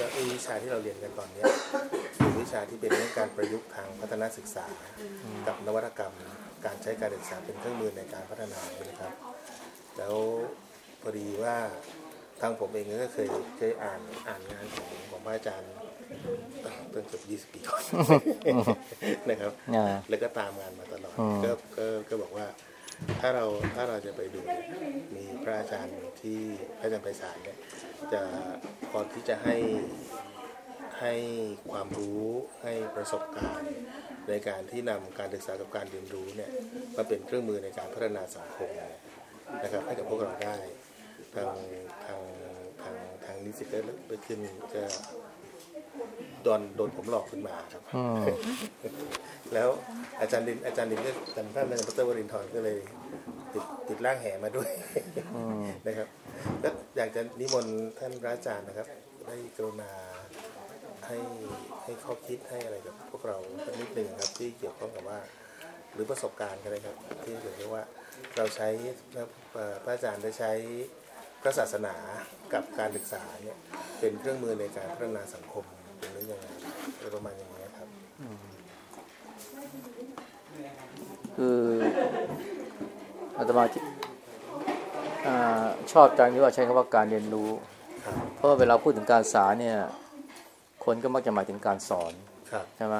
เราไอ้วิชาที่เราเรียนกันตอนเนี้ยคือวิชาที่เป็นเรื่องการประยุกต์ทางพัฒนาศึกษา กับนวัตกรรม การใช้การศึกษาเป็นเครื่องมือในการพัฒนาใช่ไหมครับ แล้วพอดีว่าทางผมเองก็เคยเคยอ่านอ่านงานของของพระอาจารย์ตั้งเกือบ20ปีก่อนนะครับอ่าแล้วก็ตามงานมาตลอดอืมก็ก็ก็บอกว่า ถ้าเราถ้าเราจะไปดูเนี่ยมีพระอาจารย์ที่พระอาจารย์ไพศาลเนี่ยจะพอที่จะให้ให้ความรู้ให้ประสบการณ์ ในการที่นำการศึกษากับการเรียนรู้เนี่ยมาเป็นเครื่องมือในการพัฒนาสังคมนะครับให้กับพวกเราได้ทางทางทางทางนิสิตก็ไปขึ้นก็ โดนโดนผมหลอกขึ้นมาครับ อืมแล้วอาจารย์ดินอาจารย์ดินก็จำท่านอาจารย์ดรวรินทร์ก็เลยติดติดร่างแห่มาด้วย อืมนะครับก็อยากจะนิมนต์ท่านพระอาจารย์นะครับ ได้กรุณาให้ให้ข้อคิดให้อะไรกับพวกเราสักนิดหนึ่งครับที่เกี่ยวข้องกับว่า หรือประสบการณ์ก็ได้ครับ ที่เรียกว่าเราใช้เอ่อพระอาจารย์ได้ใช้พระศาสนากับการศึกษาเนี่ยเป็นเครื่องมือในการพัฒนาสังคม เป็นเรื่องยังไงอะไรประมาณอย่างนี้ยครับ คืออาตมาที่อ่าชอบจังที่ว่าใช้คำว่าการเรียนรู้ครับเพราะว่าเวลาพูดถึงการสอนเนี่ย คนก็มักจะหมายถึงการสอนครับใช่ไหม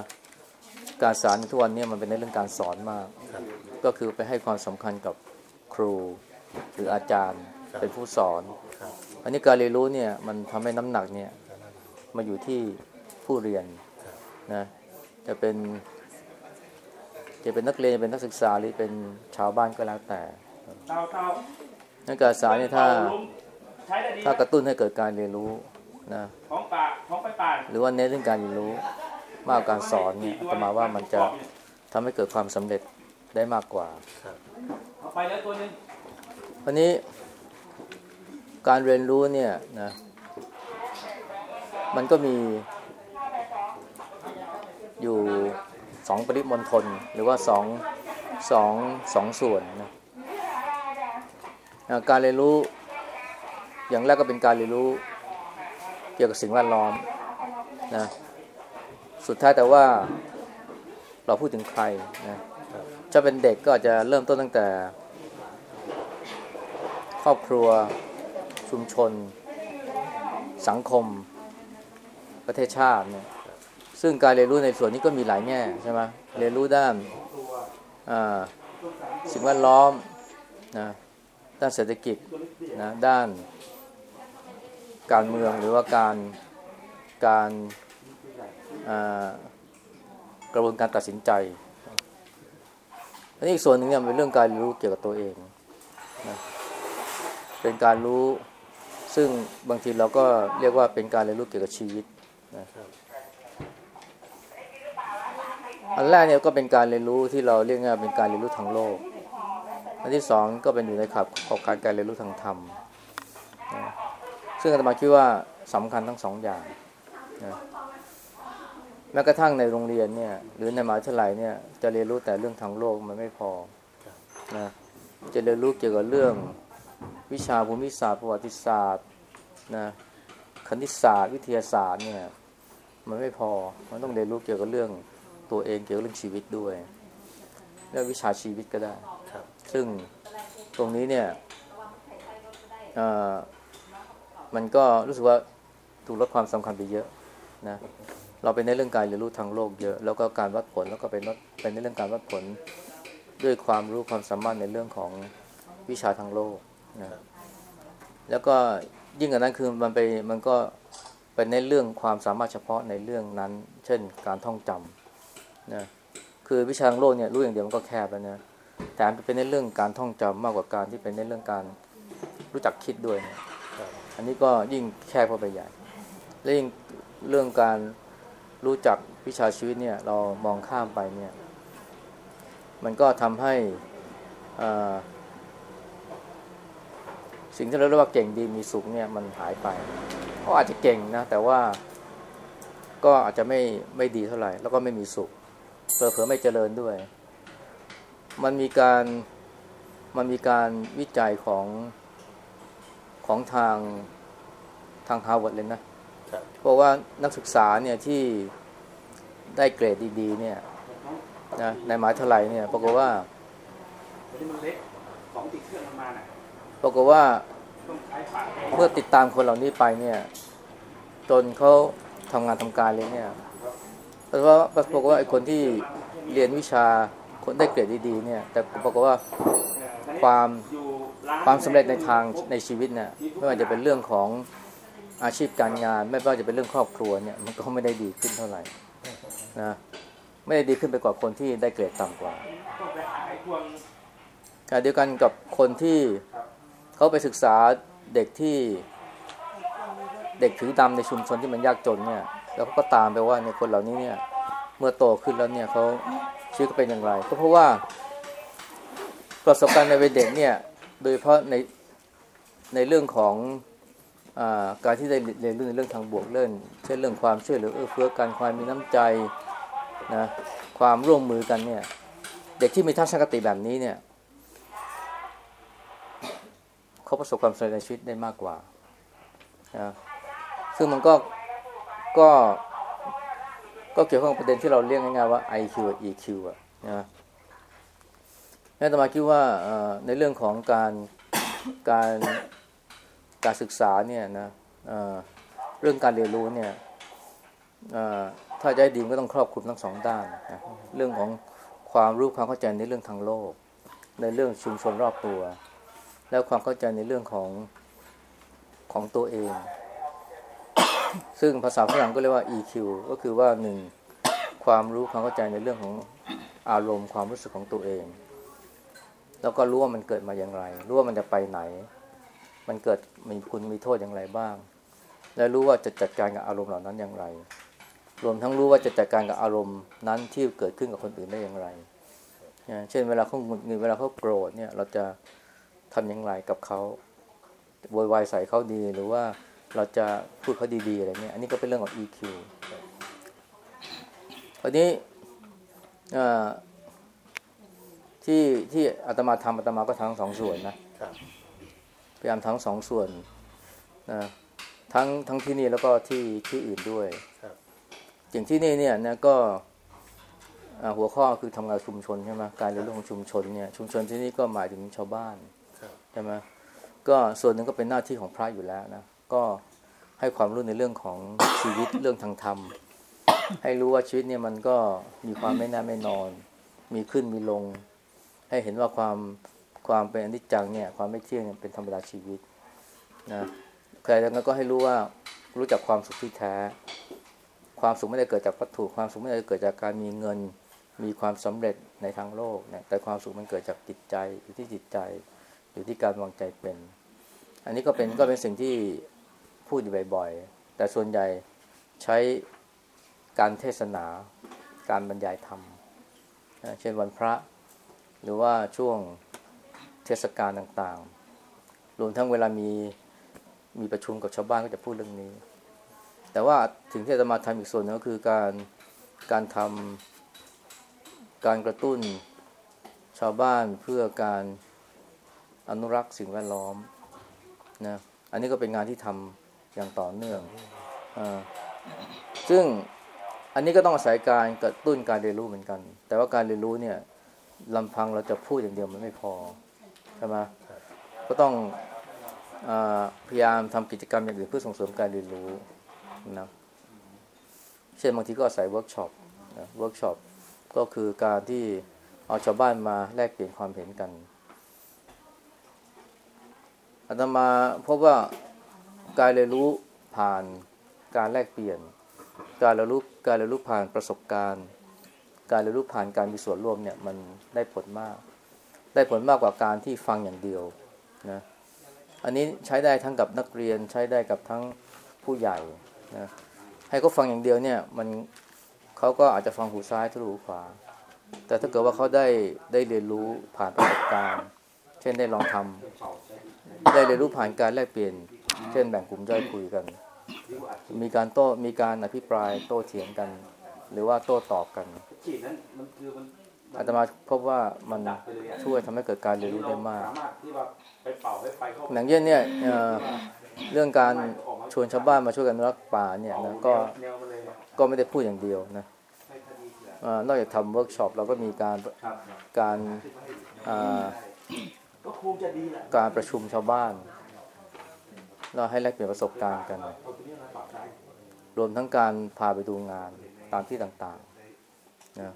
การสอนในทุกวันเนี้มันเป็นในเรื่องการสอนมากครับก็คือไปให้ความสำคัญกับครูหรืออาจารย์ครับเป็นผู้สอนครับอันนี้การเรียนรู้เนี่ยมันทำให้น้ำหนักเนี่ยมาอยู่ที่ ผู้เรียนครับนะจะเป็น จะเป็นนักเรียนจะเป็นนักศึกษาหรือเป็นชาวบ้านก็แล้วแต่เตาเตานักการศึกษาเนี่ยถ้าใช้ได้ดีถ้ากระตุ้นให้เกิดการเรียนรู้นะของป่าของไปป่าหรือว่าเน้นเรื่องการเรียนรู้มากกว่าการสอนเนี่ยอาตมาว่ามันจะทำให้เกิดความสำเร็จได้มากกว่าครับเอาไปแล้วตัวหนึงวันนี้การเรียนรู้เนี่ยนะ มันก็มี อยู่สองปริมณฑลหรือว่าสองสองสองส่วนนะการเรียนรู้อย่างแรกก็เป็นการเรียนรู้เกี่ยวกับสิ่งแวดล้อมนะสุดท้ายแต่ว่าเราพูดถึงใครนะจะเป็นเด็กก็อาจจะเริ่มต้นตั้งแต่ ครอบครัวชุมชน สังคม ประเทศชาติเนี่ย ซึ่งการเรียนรู้ในส่วนนี้ก็มีหลายแง่ใช่ไหมเรียนรู้ด้านสิ่งแวดล้อมนะด้านเศรษฐกิจนะด้านการเมืองหรือว่าการการกระบวนการตัดสินใจอันนี้อีกส่วนหนึ่งเนี่ยเป็นเรื่องการเรียนรู้เกี่ยวกับตัวเองเป็นการรู้ซึ่งบางทีเราก็เรียกว่าเป็นการเรียนรู้เกี่ยวกับชีวิตนะครับ อันแรกเนี่ยก็เป็นการเรียนรู้ที่เราเรียกง่ายเป็นการเรียนรู้ทางโลก อันที่สองก็เป็นอยู่ในขับของการการเรียนรู้ทางธรรมนะซึ่งอาตมาคิดว่าสำคัญทั้งสองอย่างนะแม้กระทั่งในโรงเรียนเนี่ย หรือในมหาวิทยาลัยเนี่ยจะเรียนรู้แต่เรื่องทางโลกมันไม่พอนะจะเรียนรู้เกี่ยวกับเรื่องวิชาภูมิศาสตร์ประวัติศาสตร์นะคณิตศาสตร์ วิทยาศาสตร์เนี่ย มันไม่พอ มันต้องเรียนรู้เกี่ยวกับเรื่อง ตัวเองเกี่ยวกับเรื่องชีวิตด้วยเรื่องวิชาชีวิตก็ได้ครับซึ่งตรงนี้เนี่ยเอ่อมันก็รู้สึกว่าถูกลดความสำคัญไปเยอะนะเราเป็นในเรื่องการเรียนรู้ทางโลกเยอะ แล้วก็การวัดผลแล้วก็เป็นเป็นในเรื่องการวัดผลด้วยความรู้ความสามารถในเรื่องของวิชาทางโลกนะแล้วก็ยิ่งกว่านั้นคือมันไปมันก็เป็นในเรื่องความสามารถเฉพาะในเรื่องนั้น เช่น การท่องจำ นะคือวิชาทางโลกเนี่ยรู้อย่างเดียวมันก็แคบแล้วนะแต่มันเป็นในเรื่องการท่องจำมากกว่าการที่เป็นในเรื่องการรู้จักคิดด้วยนะอันนี้ก็ยิ่งแคบเข้าไปใหญ่และยิ่งเรื่องการรู้จักวิชาชีวิตเนี่ย เรามองข้ามไปเนี่ย มันก็ทำให้สิ่งที่เราเรียกว่าเก่งดีมีสุขเนี่ยมันหายไปเขาอาจจะเก่งนะแต่ว่าก็อาจจะไม่ไม่ดีเท่าไหร่ แล้วก็ไม่มีสุข เผลอๆไม่เจริญด้วย มันมีการมันมีการวิจัยของของทางทางฮาร์วาร์ดเลยนะครับเพราะว่านักศึกษาเนี่ยที่ได้เกรดดีๆเนี่ยนะในมหาวิทยาลัยเนี่ยปรากฏว่าที่มันเล็กของติดเครื่องมันมาน่ะปรากฏว่าต้องใช้ปากเมื่อติดตามคนเหล่านี้ไปเนี่ย จนเขาทำงานทำการเลยเนี่ย เพราะว่าปรากฏว่าไอ้คนที่เรียนวิชาคนได้เกรดดีๆเนี่ย แต่ปรากฏว่าความความสำเร็จในทางในชีวิตเนี่ยไม่ว่าจะเป็นเรื่องของอาชีพการงาน ไม่ว่าจะเป็นเรื่องครอบครัวเนี่ยมันก็ไม่ได้ดีขึ้นเท่าไหร่นะไม่ได้ดีขึ้นไปกว่าคนที่ได้เกรดต่ำกว่ากาไอ้พวงขณะเดียวกันกับคนที่เขาไปศึกษาเด็กที่เด็กถือดำในชุมชนที่มันยากจนเนี่ย แล้วเขาก็ตามไปว่าเนี่ยคนเหล่านี้เนี่ย เมื่อโตขึ้นแล้วเนี่ยเขาชีวิตเป็นอย่างไร ก็เพราะว่า ประสบการณ์ในวัยเด็กเนี่ย โดยเฉพาะในในเรื่องของอาการที่ได้เรียนรู้ในเรื่องทางบวกเรื่องเช่นเรื่องความช่วยเหลือเอื้อเฟื้อกันความมีน้ำใจนะความร่วมมือกันเนี่ย เด็กที่มีทัศนคติแบบนี้เนี่ยเขาประสบความสำเร็จในชีวิตได้มากกว่านะซึ่งมันก็ ก็ก็เกี่ยวข้องประเด็นที่เราเรียกง่ายๆว่า IQ กับ EQ อะนะแม่ตมาคิดว่าในเรื่องของการการการศึกษาเนี่ยนะเอ่อเรื่องการเรียนรู้เนี่ยถ้าจะให้ดีก็ต้องครอบคลุมทั้งสองด้านนะเรื่องของความรู้ความเข้าใจในเรื่องทางโลก ในเรื่องชุมชนรอบตัว แล้วความเข้าใจในเรื่องของของตัวเอง ซึ่งภาษาฝรั่งก็เรียกว่า EQ ก็คือว่าหนึ่งความรู้ความเข้าใจในเรื่องของอารมณ์ความรู้สึกของตัวเอง แล้วก็รู้ว่ามันเกิดมาอย่างไร รู้ว่ามันจะไปไหน มันเกิดมีคุณมีโทษอย่างไรบ้าง และรู้ว่าจะจัดการกับอารมณ์เหล่านั้นอย่างไร รวมทั้งรู้ว่าจะจัดการกับอารมณ์นั้นที่เกิดขึ้นกับคนอื่นได้อย่างไร เช่นเวลาเขาหงุดหงิดเวลาเขาโกรธเนี่ยเราจะทำอย่างไรกับเขาโวยวายใส่เขาดีหรือว่า เราจะพูดเขาดีๆอะไรเงี้ยอันนี้ก็เป็นเรื่องของ EQ วันนี้เอ่อที่ที่อาตมาทำอาตมาก็ทั้งสองส่วนนะครับพยายามทั้งสองส่วนนะทั้งทั้งที่นี่แล้วก็ที่ที่อื่นด้วยครับอย่างที่นี่เนี่ยนะก็อ่าหัวข้อคือทำงานชุมชนใช่ไหมการเรียนรู้ของชุมชนเนี่ยชุมชนที่นี่ก็หมายถึงชาวบ้านครับใช่ไหมก็ส่วนหนึ่งก็เป็นหน้าที่ของพระอยู่แล้วนะ ก็ให้ความรู้ในเรื่องของชีวิตเรื่องทางธรรม ให้รู้ว่าชีวิตเนี่ยมันก็มีความไม่น่าไม่นอน มีขึ้นมีลง ให้เห็นว่าความความเป็นอนิจจังเนี่ยความไม่เที่ยงเป็นธรรมดาชีวิตนะใครแล้วก็ให้รู้ว่ารู้จักความสุขที่แท้ ความสุขไม่ได้เกิดจากวัตถุความสุขไม่ได้เกิดจากการมีเงิน มีความสำเร็จในทางโลกเนี่ยแต่ความสุขมันเกิดจากจิตใจอยู่ที่จิตใจ อยู่ที่การวางใจเป็น อันนี้ก็เป็นก็เป็นสิ่งที่ พูดอยู่บ่อยๆ แต่ส่วนใหญ่ใช้การเทศนา การบรรยายธรรม เช่นวันพระ หรือว่าช่วงเทศกาลต่างๆ รวมทั้งเวลามีมีประชุมกับชาวบ้านก็จะพูดเรื่องนี้ แต่ว่าถึงที่จะมาทำอีกส่วนหนึงก็คือการการทำการกระตุ้นชาวบ้านเพื่อการอนุรักษ์สิ่งแวดล้อมนะ อันนี้ก็เป็นงานที่ทำ อย่างต่อเนื่องอซึ่งอันนี้ก็ต้องอาศัยการกระตุ้นการเรียนรู้เหมือนกัน แต่ว่าการเรียนรู้เนี่ยลำพังเราจะพูดอย่างเดียวมันไม่พอใช่ไหมก็ต้องอพยายามทำกิจกรรมอย่างอื่นเพื่อส่งเสริมการเรียนรู้นะเช่นบางทีก็อาศัย workshop workshopก็คือการที่เอาชาวบ้านมาแลกเปลี่ยนความเห็นกันอาตมาพบว่า การเรียนรู้ผ่านการแลกเปลี่ยน การเรียนรู้การเรียนรู้ผ่านประสบการณ์ การเรียนรู้ผ่านการมีส่วนร่วมเนี่ยมันได้ผลมาก ได้ผลมากกว่าการที่ฟังอย่างเดียวนะอันนี้ใช้ได้ทั้งกับนักเรียนใช้ได้กับทั้งผู้ใหญ่นะให้เขาฟังอย่างเดียวเนี่ยมันเขาก็อาจจะฟังหูซ้ายทะลุหูขวา แต่ถ้าเกิดว่าเขาได้ได้เรียนรู้ผ่านประสบการณ์ เช่นได้ลองทำได้เรียนรู้ผ่านการแลกเปลี่ยน เช่นแบ่งกลุ่มย่อยคุยกัน มีการโต้มีการอภิปรายโต้เถียงกัน หรือว่าโต้ตอบกันอาตมาพบว่ามันช่วยทำให้เกิดการเรียนรู้ได้มากห้ไฟเย่างเช่นเนี่ยเรื่องการชวนชาวบ้านมาช่วยกันรักษ์ป่าเนี่ยนะก็ก็ไม่ได้พูดอย่างเดียวนะนอกจากทำเวิร์กช็อปเราก็มีการการการประชุมชาวบ้าน เราให้แลกเปลี่ยนประสบการณ์กัน รวมทั้งการพาไปดูงานตามที่ต่างๆนะ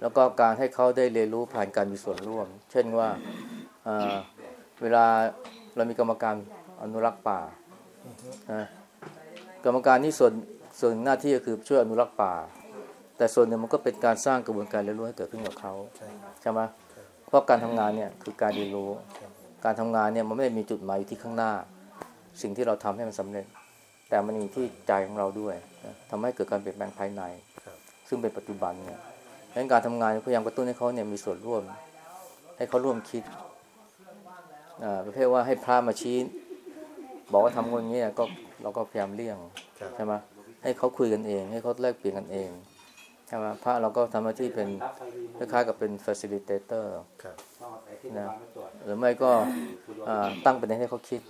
แล้วก็การให้เขาได้เรียนรู้ผ่านการมีส่วนร่วม เช่นว่าเวลาเรามีกรรมการอนุรักษ์ป่านะกรรมการนี่ส่วนส่วนหน้าที่ก็คือช่วยอนุรักษ์ป่า แต่ส่วนหนึ่งมันก็เป็นการสร้างกระบวนการเรียนรู้ให้เกิดขึ้นกับเขาใช่ครับใช่ไหมเพราะการทำงานเนี่ยคือการเรียนรู้ การทำงานเนี่ยมันไม่ได้มีจุดหมายอยู่ที่ข้างหน้า สิ่งที่เราทำให้มันสำเร็จ แต่มันมีที่ใจของเราด้วยนะทำให้เกิดการเปลี่ยนแปลงภายในครับซึ่งเป็นปัจจุบันเนี่ยดังนั้นการทำงานพยายามกระตุ้นให้เขาเนี่ยมีส่วนร่วม ให้เขาร่วมคิดอ่าประเภทว่าให้พระมาชี้บอกว่าทำคนนี้ยก็เราก็พยายามเลี่ยงครับใช่ไหมให้เขาคุยกันเอง ให้เขาแลกเปลี่ยนกันเองใช่ไหมพระเราก็ทำหน้าที่เป็นรับไฟดีคล้ายๆกับเป็น facilitator ครับต้องเอาไปที่โรงพยาบาลมาตรวจหรือไม่ก็อ่าตั้งประเด็นให้เขาคิด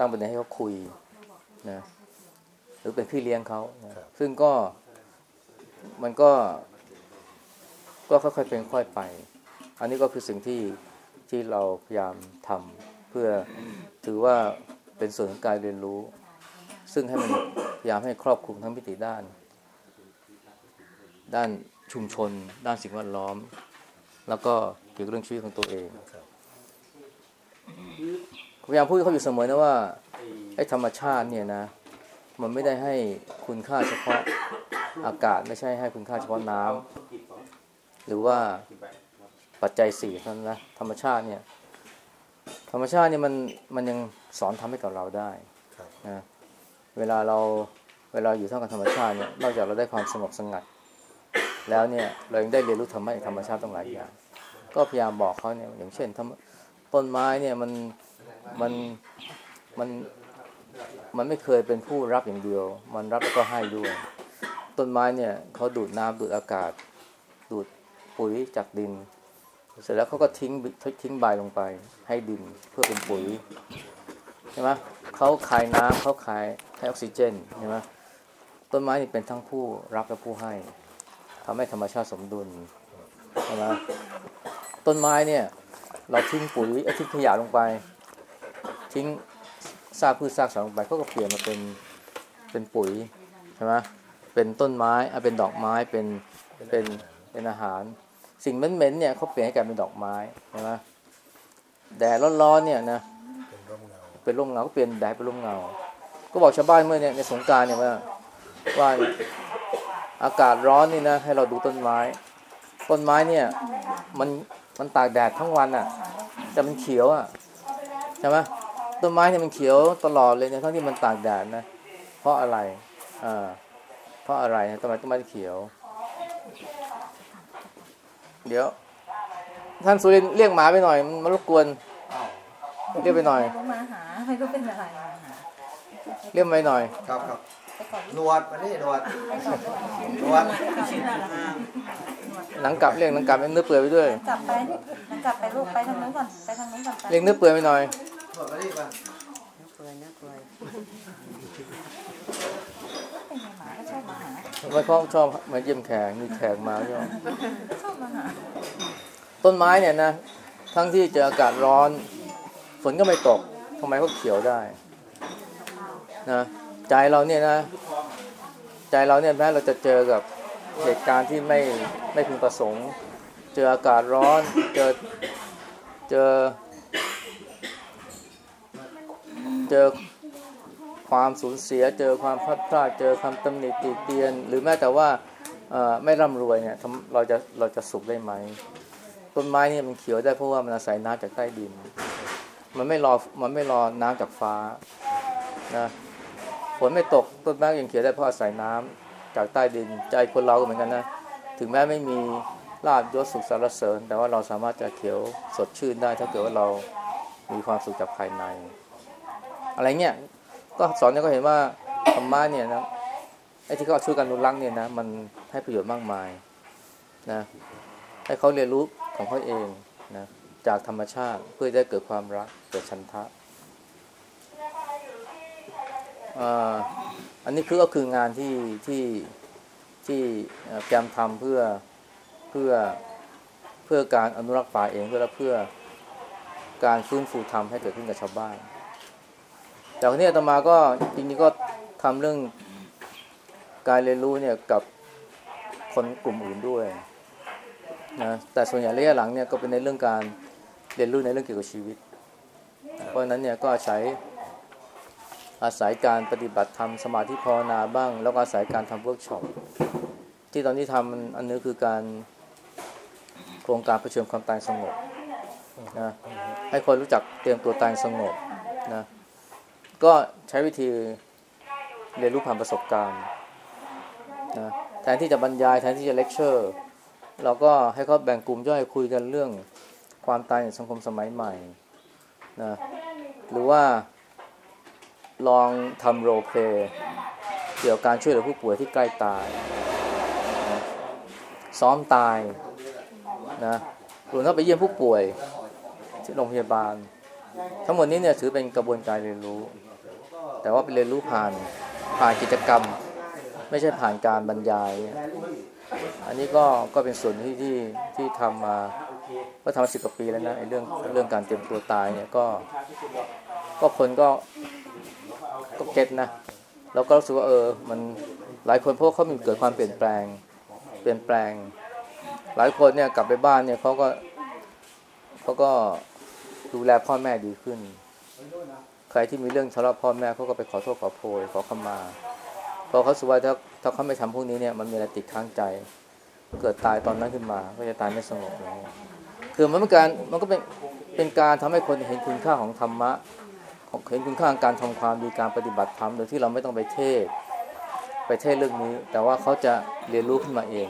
ตั้งประเด็นให้เขาคุยนะหรือเป็นพี่เลี้ยงเขานะซึ่งก็มันก็ ก็ค่อยๆเป็นค่อยไป อันนี้ก็คือสิ่งที่ที่เราพยายามทำเพื่อถือว่าเป็นส่วนของการเรียนรู้ ซึ่งให้มันพยายามให้ครอบคลุมทั้งมิติด้าน ด้านชุมชน ด้านสิ่งแวดล้อม แล้วก็เกี่ยวกับเรื่องชีวิตของตัวเองครับ พยายามพูดให้เขาอยู่เสมอนะว่าไอ้ไอ้ธรรมชาติเนี่ยนะ มันไม่ได้ให้คุณค่าเฉพาะอากาศไม่ใช่ให้คุณค่าเฉพาะน้ำหรือว่าปัจจัยสี่เท่านั้นนะธรรมชาติเนี่ย ธรรมชาติเนี่ยมันมันยังสอนทำให้กับเราได้ครับนะเวลาเราเวลาอยู่ท่ามกลางธรรมชาติเนี่ยนอกจากเราได้ความสงบสงัด แล้วเนี่ยเรายังได้เรียนรู้ธรรมะจากธรรมชาติต้องหลายอย่าง ก็พยายามบอกเขาเนี่ยอย่างเช่นธรรมต้นไม้เนี่ยมัน มันมันมันไม่เคยเป็นผู้รับอย่างเดียว มันรับแล้วก็ให้ด้วย ต้นไม้เนี่ยเขาดูดน้ำดูดอากาศ ดูดปุ๋ยจากดิน เสร็จแล้วเขาก็ทิ้งทิ้งใบลงไป ให้ดินเพื่อเป็นปุ๋ยใช่ไหมเขาคายน้ำเขาคายให้ออกซิเจนใช่ไหมต้นไม้นี่เป็นทั้งผู้รับและผู้ให้ทำให้ธรรมชาติสมดุลใช่ไหมต้นไม้เนี่ย เราทิ้งปุ๋ยทิ้งขยะลงไป ทิ้งซากพืชซากสัตว์ลงไปเขาก็เปลี่ยนมาเป็นเป็นปุ๋ยใช่ไหมเป็นต้นไม้อะเป็นดอกไม้เป็นเป็นเป็นอาหาร สิ่งเหม็นๆเนี่ยเขาเปลี่ยนให้กลายเป็นดอกไม้ใช่ไหมแดดร้อนๆเนี่ยนะเป็นร่มเงาเป็นร่มเงาก็เปลี่ยนแดดเป็นร่มเงา ก็บอกชาวบ้านเมื่อเนี่ยในสงการเนี่ยว่าว่าอากาศร้อนนี่นะให้เราดูต้นไม้ ต้นไม้เนี่ย มันมันตากแดดทั้งวันอะ แต่มันเขียวอะใช่ไหม ต้นไม้เนี่ยมันเขียวตลอดเลยเนี่ยทั้งที่มันตากแดดนะ เพราะอะไรอ่าเพราะอะไรทำไมต้นไม้ถึงเขียว เดี๋ยว ท่านสุรินทร์เรียกหมาไปหน่อย มันมารบกวนเรียกไปหน่อยเขามาหาไม่รู้เป็นอะไรมาหาเรียกไปหน่อย ครับครับไปก่อนหนวดมานี่หนวดไปก่อนหนวดหนังกลับเรียกหนังกลับเรียกเนื้อเปื่อยไปด้วย กลับไปงั้นกลับไปลูกไปทางนู้นก่อนไปทางนู้นก่อนไปเรียกเนื้อเปื่อยไปหน่อยหน วดมานี่มาเป็นไงหมาก็ชอบมาหาไม่เขาชอบมาเยี่ยมแขกมีแขกมาใช่ไหมชอบมาหาต้นไม้เนี่ยนะ ทั้งที่เจออากาศร้อน ฝนก็ไม่ตกทำไมเขาเขียวได้นะใจเราเนี่ยนะ ใจเราเนี่ยแม้เราจะเจอกับเหตุการณ์ที่ไม่ไม่พึงประสงค์ เจออากาศร้อน เจอเจอ เจอความสูญเสีย เจอความพลาดพลาดเจอความตำหนิติเตียน หรือแม้แต่ว่าไม่ร่ำรวยเนี่ยเราจะเราจะสุขได้ไหมต้นไม้นี่มันเขียวได้เพราะว่ามันอาศัยน้ำจากใต้ดิน มันไม่รอมันไม่รอน้ำจากฟ้านะฝนไม่ตกต้นไม้ยังเขียวได้เพราะอาศัยน้ำจากใต้ดิน ใจคนเราก็เหมือนกันนะถึงแม้ไม่มีลาบยศสุขสารเสริญ แต่ว่าเราสามารถจะเขียวสดชื่นได้ถ้าเกิดว่าเรามีความสุขจากภายใน อะไรเงี้ยก็สอนเนี่ยก็เห็นว่าธรรมะเนี่ยนะไอ้ที่เขาช่วยกันอนุรักษ์เนี่ยนะมันให้ประโยชน์มากมายนะให้เขาเรียนรู้ของเขาเองนะจากธรรมชาติเพื่อได้เกิดความรักเกิดชันทะอ่าอันนี้คือก็คืองานที่ที่ที่เอ่อพยายามทำเพื่อเพื่อเพื่อการอนุรักษ์ป่าเองเพื่อเพื่อการฟื้นฟูธรรมให้เกิดขึ้นกับชาวบ้าน แต่วันนี้อาตมาก็จริงๆก็ทำเรื่องการเรียนรู้เนี่ยกับคนกลุ่มอื่นด้วยนะแต่ส่วนใหญ่ระยะหลังเนี่ยก็เป็นในเรื่องการเรียนรู้ในเรื่องเกี่ยวกับชีวิต เพราะฉะนั้นเนี่ยก็อาศัยอาศัยการปฏิบัติธรรมสมาธิภาวนาบ้าง แล้วก็อาศัยการทำเวิร์กช็อปที่ตอนนี้ทำอันนี้คือการโครงการเผชิญความตายสงบนะให้คนรู้จักเตรียมตัวตายสงบ ก็ใช้วิธีเรียนรู้ผ่านประสบการณ์นะแทนที่จะบรรยายแทนที่จะเลคเชอร์ เราก็ให้เขาแบ่งกลุ่มย่อยคุยกันเรื่องความตายในสังคมสมัยใหม่นะหรือว่าลองทำ role play เกี่ยวกับการช่วยเหลือผู้ป่วยที่ใกล้ตายนะซ้อมตายนะรวมทั้งไปเยี่ยมผู้ป่วยที่โรงพยาบาล ทั้งหมดนี้เนี่ยถือเป็นกระบวนการเรียนรู้ แต่ว่าเป็นเรียนรู้ผ่านผ่านกิจกรรม ไม่ใช่ผ่านการบรรยาย อันนี้ก็ก็เป็นส่วนที่ที่ที่ทำมาก็ทำมาสิบกว่าปีแล้วนะไอ้เรื่องเรื่องการเตรียมตัวตายเนี่ยก็ก็คนก็ก็เก็ตนะแล้วก็รู้สึกว่าเออ มันหลายคนเพราะว่าเขามีเกิดความเปลี่ยนแปลง เปลี่ยนแปลง หลายคนเนี่ยกลับไปบ้านเนี่ยเขาก็เขาก็ดูแลพ่อแม่ดีขึ้น ใครที่มีเรื่องทะเลาะพ่อแม่เขาก็ไปขอโทษขอโพยขอขมาพราะเขาสุว่าถ้าถ้าเขาไม่ทำพวกนี้เนี่ยมันมีอะไรติดค้างใจ เกิดตายตอนนั้นขึ้นมา ก็จะตายไม่สงบเงี้ยคือมันเป็นการมันก็เป็นเป็นการทำให้คนเห็นคุณค่าของธรรมะของเห็นคุณค่าของการทำความดีการปฏิบัติธรรมโดยที่เราไม่ต้องไปเทศ ไปเทศเรื่องนี้ แต่ว่าเขาจะเรียนรู้ขึ้นมาเอง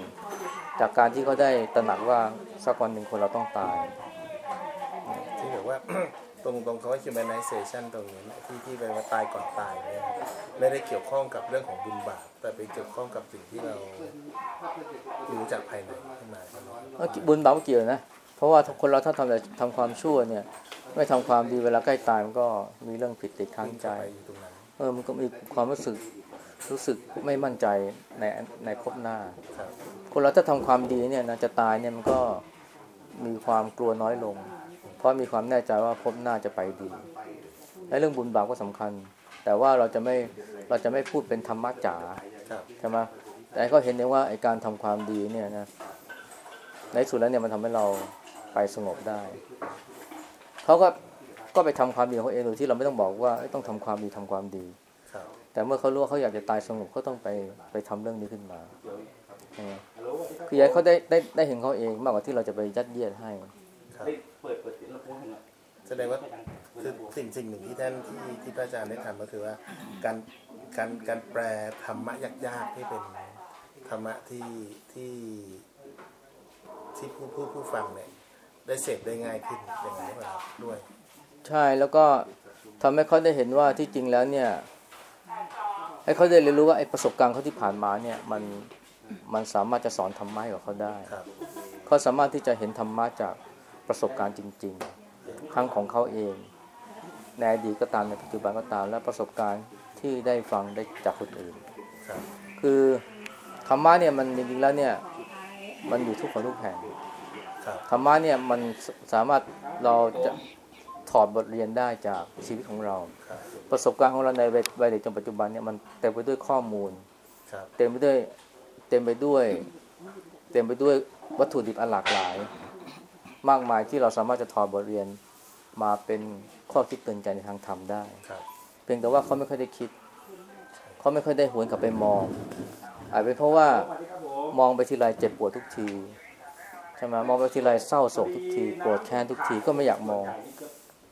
จากการที่เขาได้ตระหนักว่าสักวันหนึ่งคนเราต้องตายที่แบบว่า ตรงตรงเขาว่า humanization ตรงนี้ที่ที่ไปว่าตายก่อนตายเนี่ยครับไม่ได้เกี่ยวข้องกับเรื่องของบุญบาปแต่ไปเกี่ยวข้องกับสิ่งที่เรารู้จากภายในขึ้นมาใช่ไหมเอ้ยบุญบาปไม่เกี่ยวนะ เพราะว่าทุกคนเราถ้าทำแต่ทำความชั่วเนี่ย ไม่ทำความดีเวลาใกล้ตายมันก็มีเรื่องผิดติดค้างใจไปอยู่ตรงนั้นเออมันก็มีความรู้สึกรู้สึกไม่มั่นใจในในภพหน้าครับคนเราถ้าทำความดีเนี่ยนะจะตายเนี่ยมันก็มีความกลัวน้อยลง เพราะมีความแน่ใจว่าภพหน้าจะไปดีและเรื่องบุญบาปก็สำคัญ แต่ว่าเราจะไม่เราจะไม่พูดเป็นธรรมะจ๋าครับใช่ไหมแต่ให้เขาเห็นได้ว่าไอการทำความดีเนี่ยนะในที่สุดแล้วเนี่ยมันทำให้เราไปสงบได้เขาก็ก็ไปทำความดีของเขาเองโดยที่เราไม่ต้องบอกว่าเอ้ยต้องทำความดีทำความดีครับแต่เมื่อเขารู้ว่าเขาอยากจะตายสงบเขาต้องไปไปทำเรื่องนี้ขึ้นมาใช่ไหมคืออยากให้เขาได้ได้ได้เห็นเขาเองมากกว่าที่เราจะไปยัดเยียดให้ครับเปิดเปิด แสดงว่าคือสิ่งสิ่งหนึ่งที่ท่านที่ที่พระอาจารย์ได้ทำก็คือว่าการการการแปลธรรมะยากๆที่เป็นธรรมะที่ที่ที่ผู้ผู้ผู้ฟังเนี่ย ได้เสพได้ง่ายขึ้นอย่างนี้ป่ะด้วย ใช่แล้วก็ทำให้เขาได้เห็นว่าที่จริงแล้วเนี่ย ให้เขาได้เรียนรู้ว่าไอ้ประสบการณ์เขาที่ผ่านมาเนี่ยมันมันสามารถจะสอนธรรมะให้กับเขาได้เขาสามารถที่จะเห็นธรรมะจากประสบการณ์จริง ๆ ทั้งของเขาเองในอดีตก็ตามในปัจจุบันก็ตามและประสบการณ์ที่ได้ฟังได้จากคนอื่นครับคือธรรมะเนี่ยมันจริงๆแล้วเนี่ย มันอยู่ทุกคนทุกแห่งครับธรรมะเนี่ยมันสสามารถเราจะถอดบทเรียนได้จากชีวิตของเราครับประสบการณ์ของเราในวัยวัยเด็กจนปัจจุบันเนี่ยมันเต็มไปด้วยข้อมูลครับเต็มไปด้วยเต็มไปด้วย เต็มไปด้วยวัตถุดิบอันหลากหลาย มากมายที่เราสามารถจะถอดบทเรียน มาเป็นข้อคิดเตือนใจในทางธรรมได้ครับเพียงแต่ว่าเขาไม่ค่อยได้คิด เขาไม่ค่อยได้หวนกลับไปมอง อาจเป็นเพราะว่ามองไปทีไรเจ็บปวดทุกทีใช่ไหมมองไปทีไรเศร้าโศกทุกทีโกรธแค้นทุกทีก็ไม่อยากมอง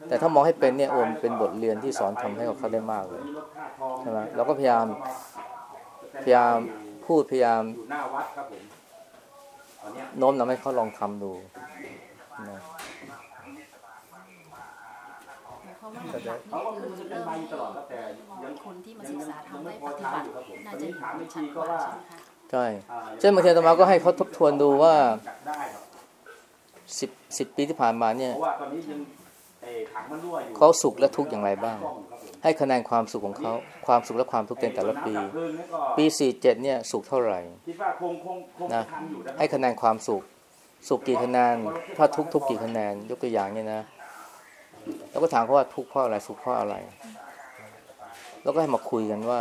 แต่ถ้ามองให้เป็นเนี่ยโอมนเป็นบทเรียนที่สอนทำให้กับเขาได้มากเลยใช่ไหมเราก็พยายามพยายามพูดพยายามอยู่หน้าวัดครับผมตอนเนี้ยโน้มนำให้เขาลองทำดูนะ เพ ราะว่าหลักๆเขาก็นี่คือคือจะเป็นมใบตลอดครับแต่ยังคนที่มาศึกษาทำได้ปฏิบัติยู่ครับผมน่าจะถามไม่ชีก็ว่าว่าใช่ไหมคะใช่เช่นบางทีอาตมาก็ให้เขาทบทวนดูว่าสิบสิบปีที่ผ่านมาเนี่ยเขาสุขและทุกข์อย่างไรบ้าง ให้คะแนนความสุขของเขาความสุขและความทุกข์ในแต่ละปี ปี47เนี่ยสุขเท่าไหร่นะให้คะแนนความสุข สุขกี่คะแนนถ้าทุกข์ทุกกี่คะแนนยกตัวอย่างเนี่ยนะ แล้วก็ถามเขาว่าทุกข์เพราะอะไรสุขเพราะอะไร แล้วก็ให้มาคุยกันว่า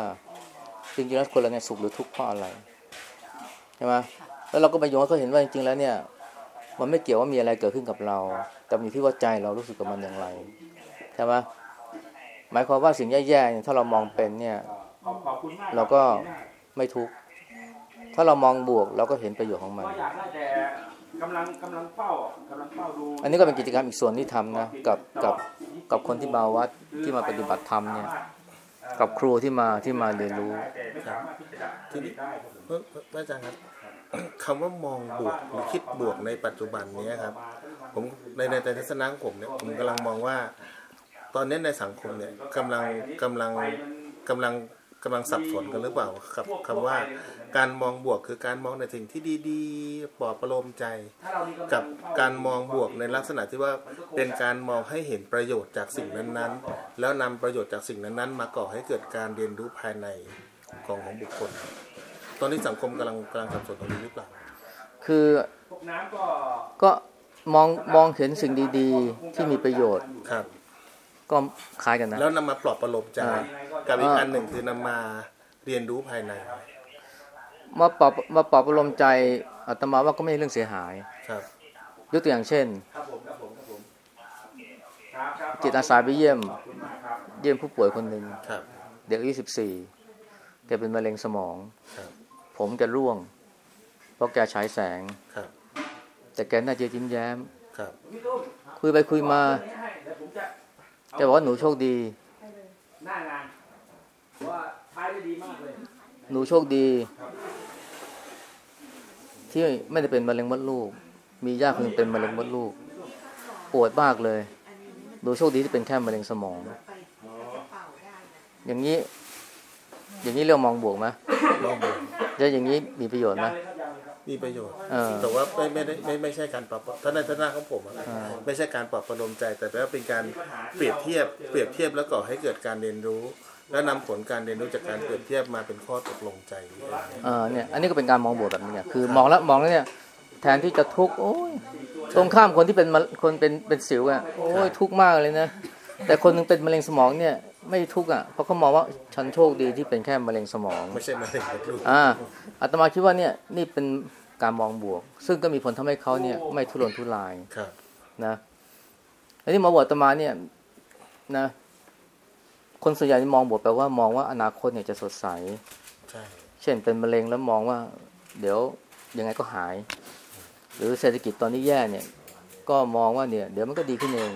จริงๆแล้วคนเราเนี่ยสุขหรือทุกข์เพราะอะไรใช่ไหมแล้วเราก็ไปโยงเขาเห็นว่าจริงๆแล้วเนี่ย มันไม่เกี่ยวว่ามีอะไรเกิดขึ้นกับเรา แต่มันอยู่ที่ว่าใจเรารู้สึกกับมันอย่างไรใช่ไหมหมายความว่าสิ่งแย่ๆเนี่ยถ้าเรามองเป็นเนี่ย เราก็ไม่ทุกข์ถ้าเรามองบวกเราก็เห็นประโยชน์ของมัน ก็อยากได้แต่กำลังกำลังเฝ้ากำลังเฝ้าดู อันนี้ก็เป็นกิจกรรมอีกส่วนที่ทำนะกับกับกับคนที่มาวัดที่มาปฏิบัติธรรมเนี่ย กับครูที่มาที่มาเรียนรู้แต่ไม่สามารถที่จะทีนี้ได้ครับผมเอ่อพระอาจารย์ครับคำว่ามองบวกหรือคิดบวกในปัจจุบันเนี้ยครับ ผมในในในทัศนะของผมเนี่ยผมกำลังมองว่า ตอนนี้ในสังคมเนี่ยกำลังกำลังกำลังกำลังสับสนกันหรือเปล่ากับคำว่า การมองบวกคือการมองในสิ่งที่ดีๆปลอบประโลมใจถ้าเรามีกำลังกับการมองบวกในลักษณะที่ว่าเป็นการมองให้เห็นประโยชน์จากสิ่งนั้นๆ แล้วนำประโยชน์จากสิ่งนั้นๆ มาก่อให้เกิดการเรียนรู้ภายในของของบุคคล ตอนนี้สังคมกำลังกำลังสับสนตรงนี้หรือเปล่าคือพวกน้ำก็ก็มองมองเห็นสิ่งดีๆ ที่มีประโยชน์ครับ ก็คล้ายกันนะ แล้วนำมาปลอบประโลมใจอ่ากับอีกอันหนึ่งคือนำมาเรียนรู้ภายใน มาปรับมาปรับอารมณ์ใจอาตมาว่าก็ไม่ใช่เรื่องเสียหายครับยกตัวอย่างเช่นครับผมครับผมครับผมครับครับจิตอาสาไปเยี่ยมขอบคุณมากครับเยี่ยมผู้ป่วยคนหนึ่งครับเด็กอายุสิบสี่แกเป็นมะเร็งสมองครับผมแกร่วง เพราะแกฉายแสงครับแต่แกน่าจะยิ้มแย้มครับพี่ตุ้มคุยไปคุยมาให้เดี๋ยวผมจะแกบอกว่าหนูโชคดีหน้างานว่าใช้ได้ดีมากเลยหนูโชคดี ที่ไม่ได้เป็นมะเร็งมดลูก มีญาติคนหนึงเป็นมะเร็งมดลูกปวดมากเลยหนูโชคดีที่เป็นแค่มะเร็งสมอง อย่างนี้ อย่างนี้เรียกมองบวกไหมมองบวกแล้วอย่างนี้มีประโยชน์ไหมมีประโยชน์เออแต่ว่าไม่ไม่ได้ไม่ไม่ใช่การปรับถ้าในทัศนะของผมอะอ่าไม่ใช่การปรับประโลมใจ แต่ว่าเป็นการเปรียบเทียบเปรียบเทียบแล้วก่อให้เกิดการเรียนรู้ แล้วนำผลการเรียนรู้จากการเปรียบเทียบมาเป็นข้อตกลงใจเออเนี่ยอันนี้ก็เป็นการมองบวกแบบนี้เนี่ยคือมองแล้วมองแล้วเนี่ยแทนที่จะทุกข์โอ้ยตรงข้ามคนที่เป็นมะคนเป็นเป็นสิวอะโอ้ยทุกข์มากเลยนะแต่คนหนึงเป็นมะเร็งสมองเนี่ยไม่ทุกข์อะเพราะเขามองว่าฉันโชคดีที่เป็นแค่มะเร็งสมองไม่ใช่มาถึงลูกอ่าอาตมาคิดว่าเนี่ยนี่เป็นการมองบวก ซึ่งก็มีผลทำให้เขาเนี่ยไม่ทุรนทุรายครับนะแล้วที่หมาบอกอาตมาเนี่ยนะ คนส่วนใหญ่นี่มองบวกแปลว่ามองว่าอนาคตเนี่ยจะสดใสใช่เช่นเป็นมะเร็งแล้วมองว่า เดี๋ยวยังไงก็หาย หรือเศรษฐกิจตอนนี้แย่เนี่ย ก็มองว่าเนี่ย เดี๋ยวมันก็ดีขึ้นเอง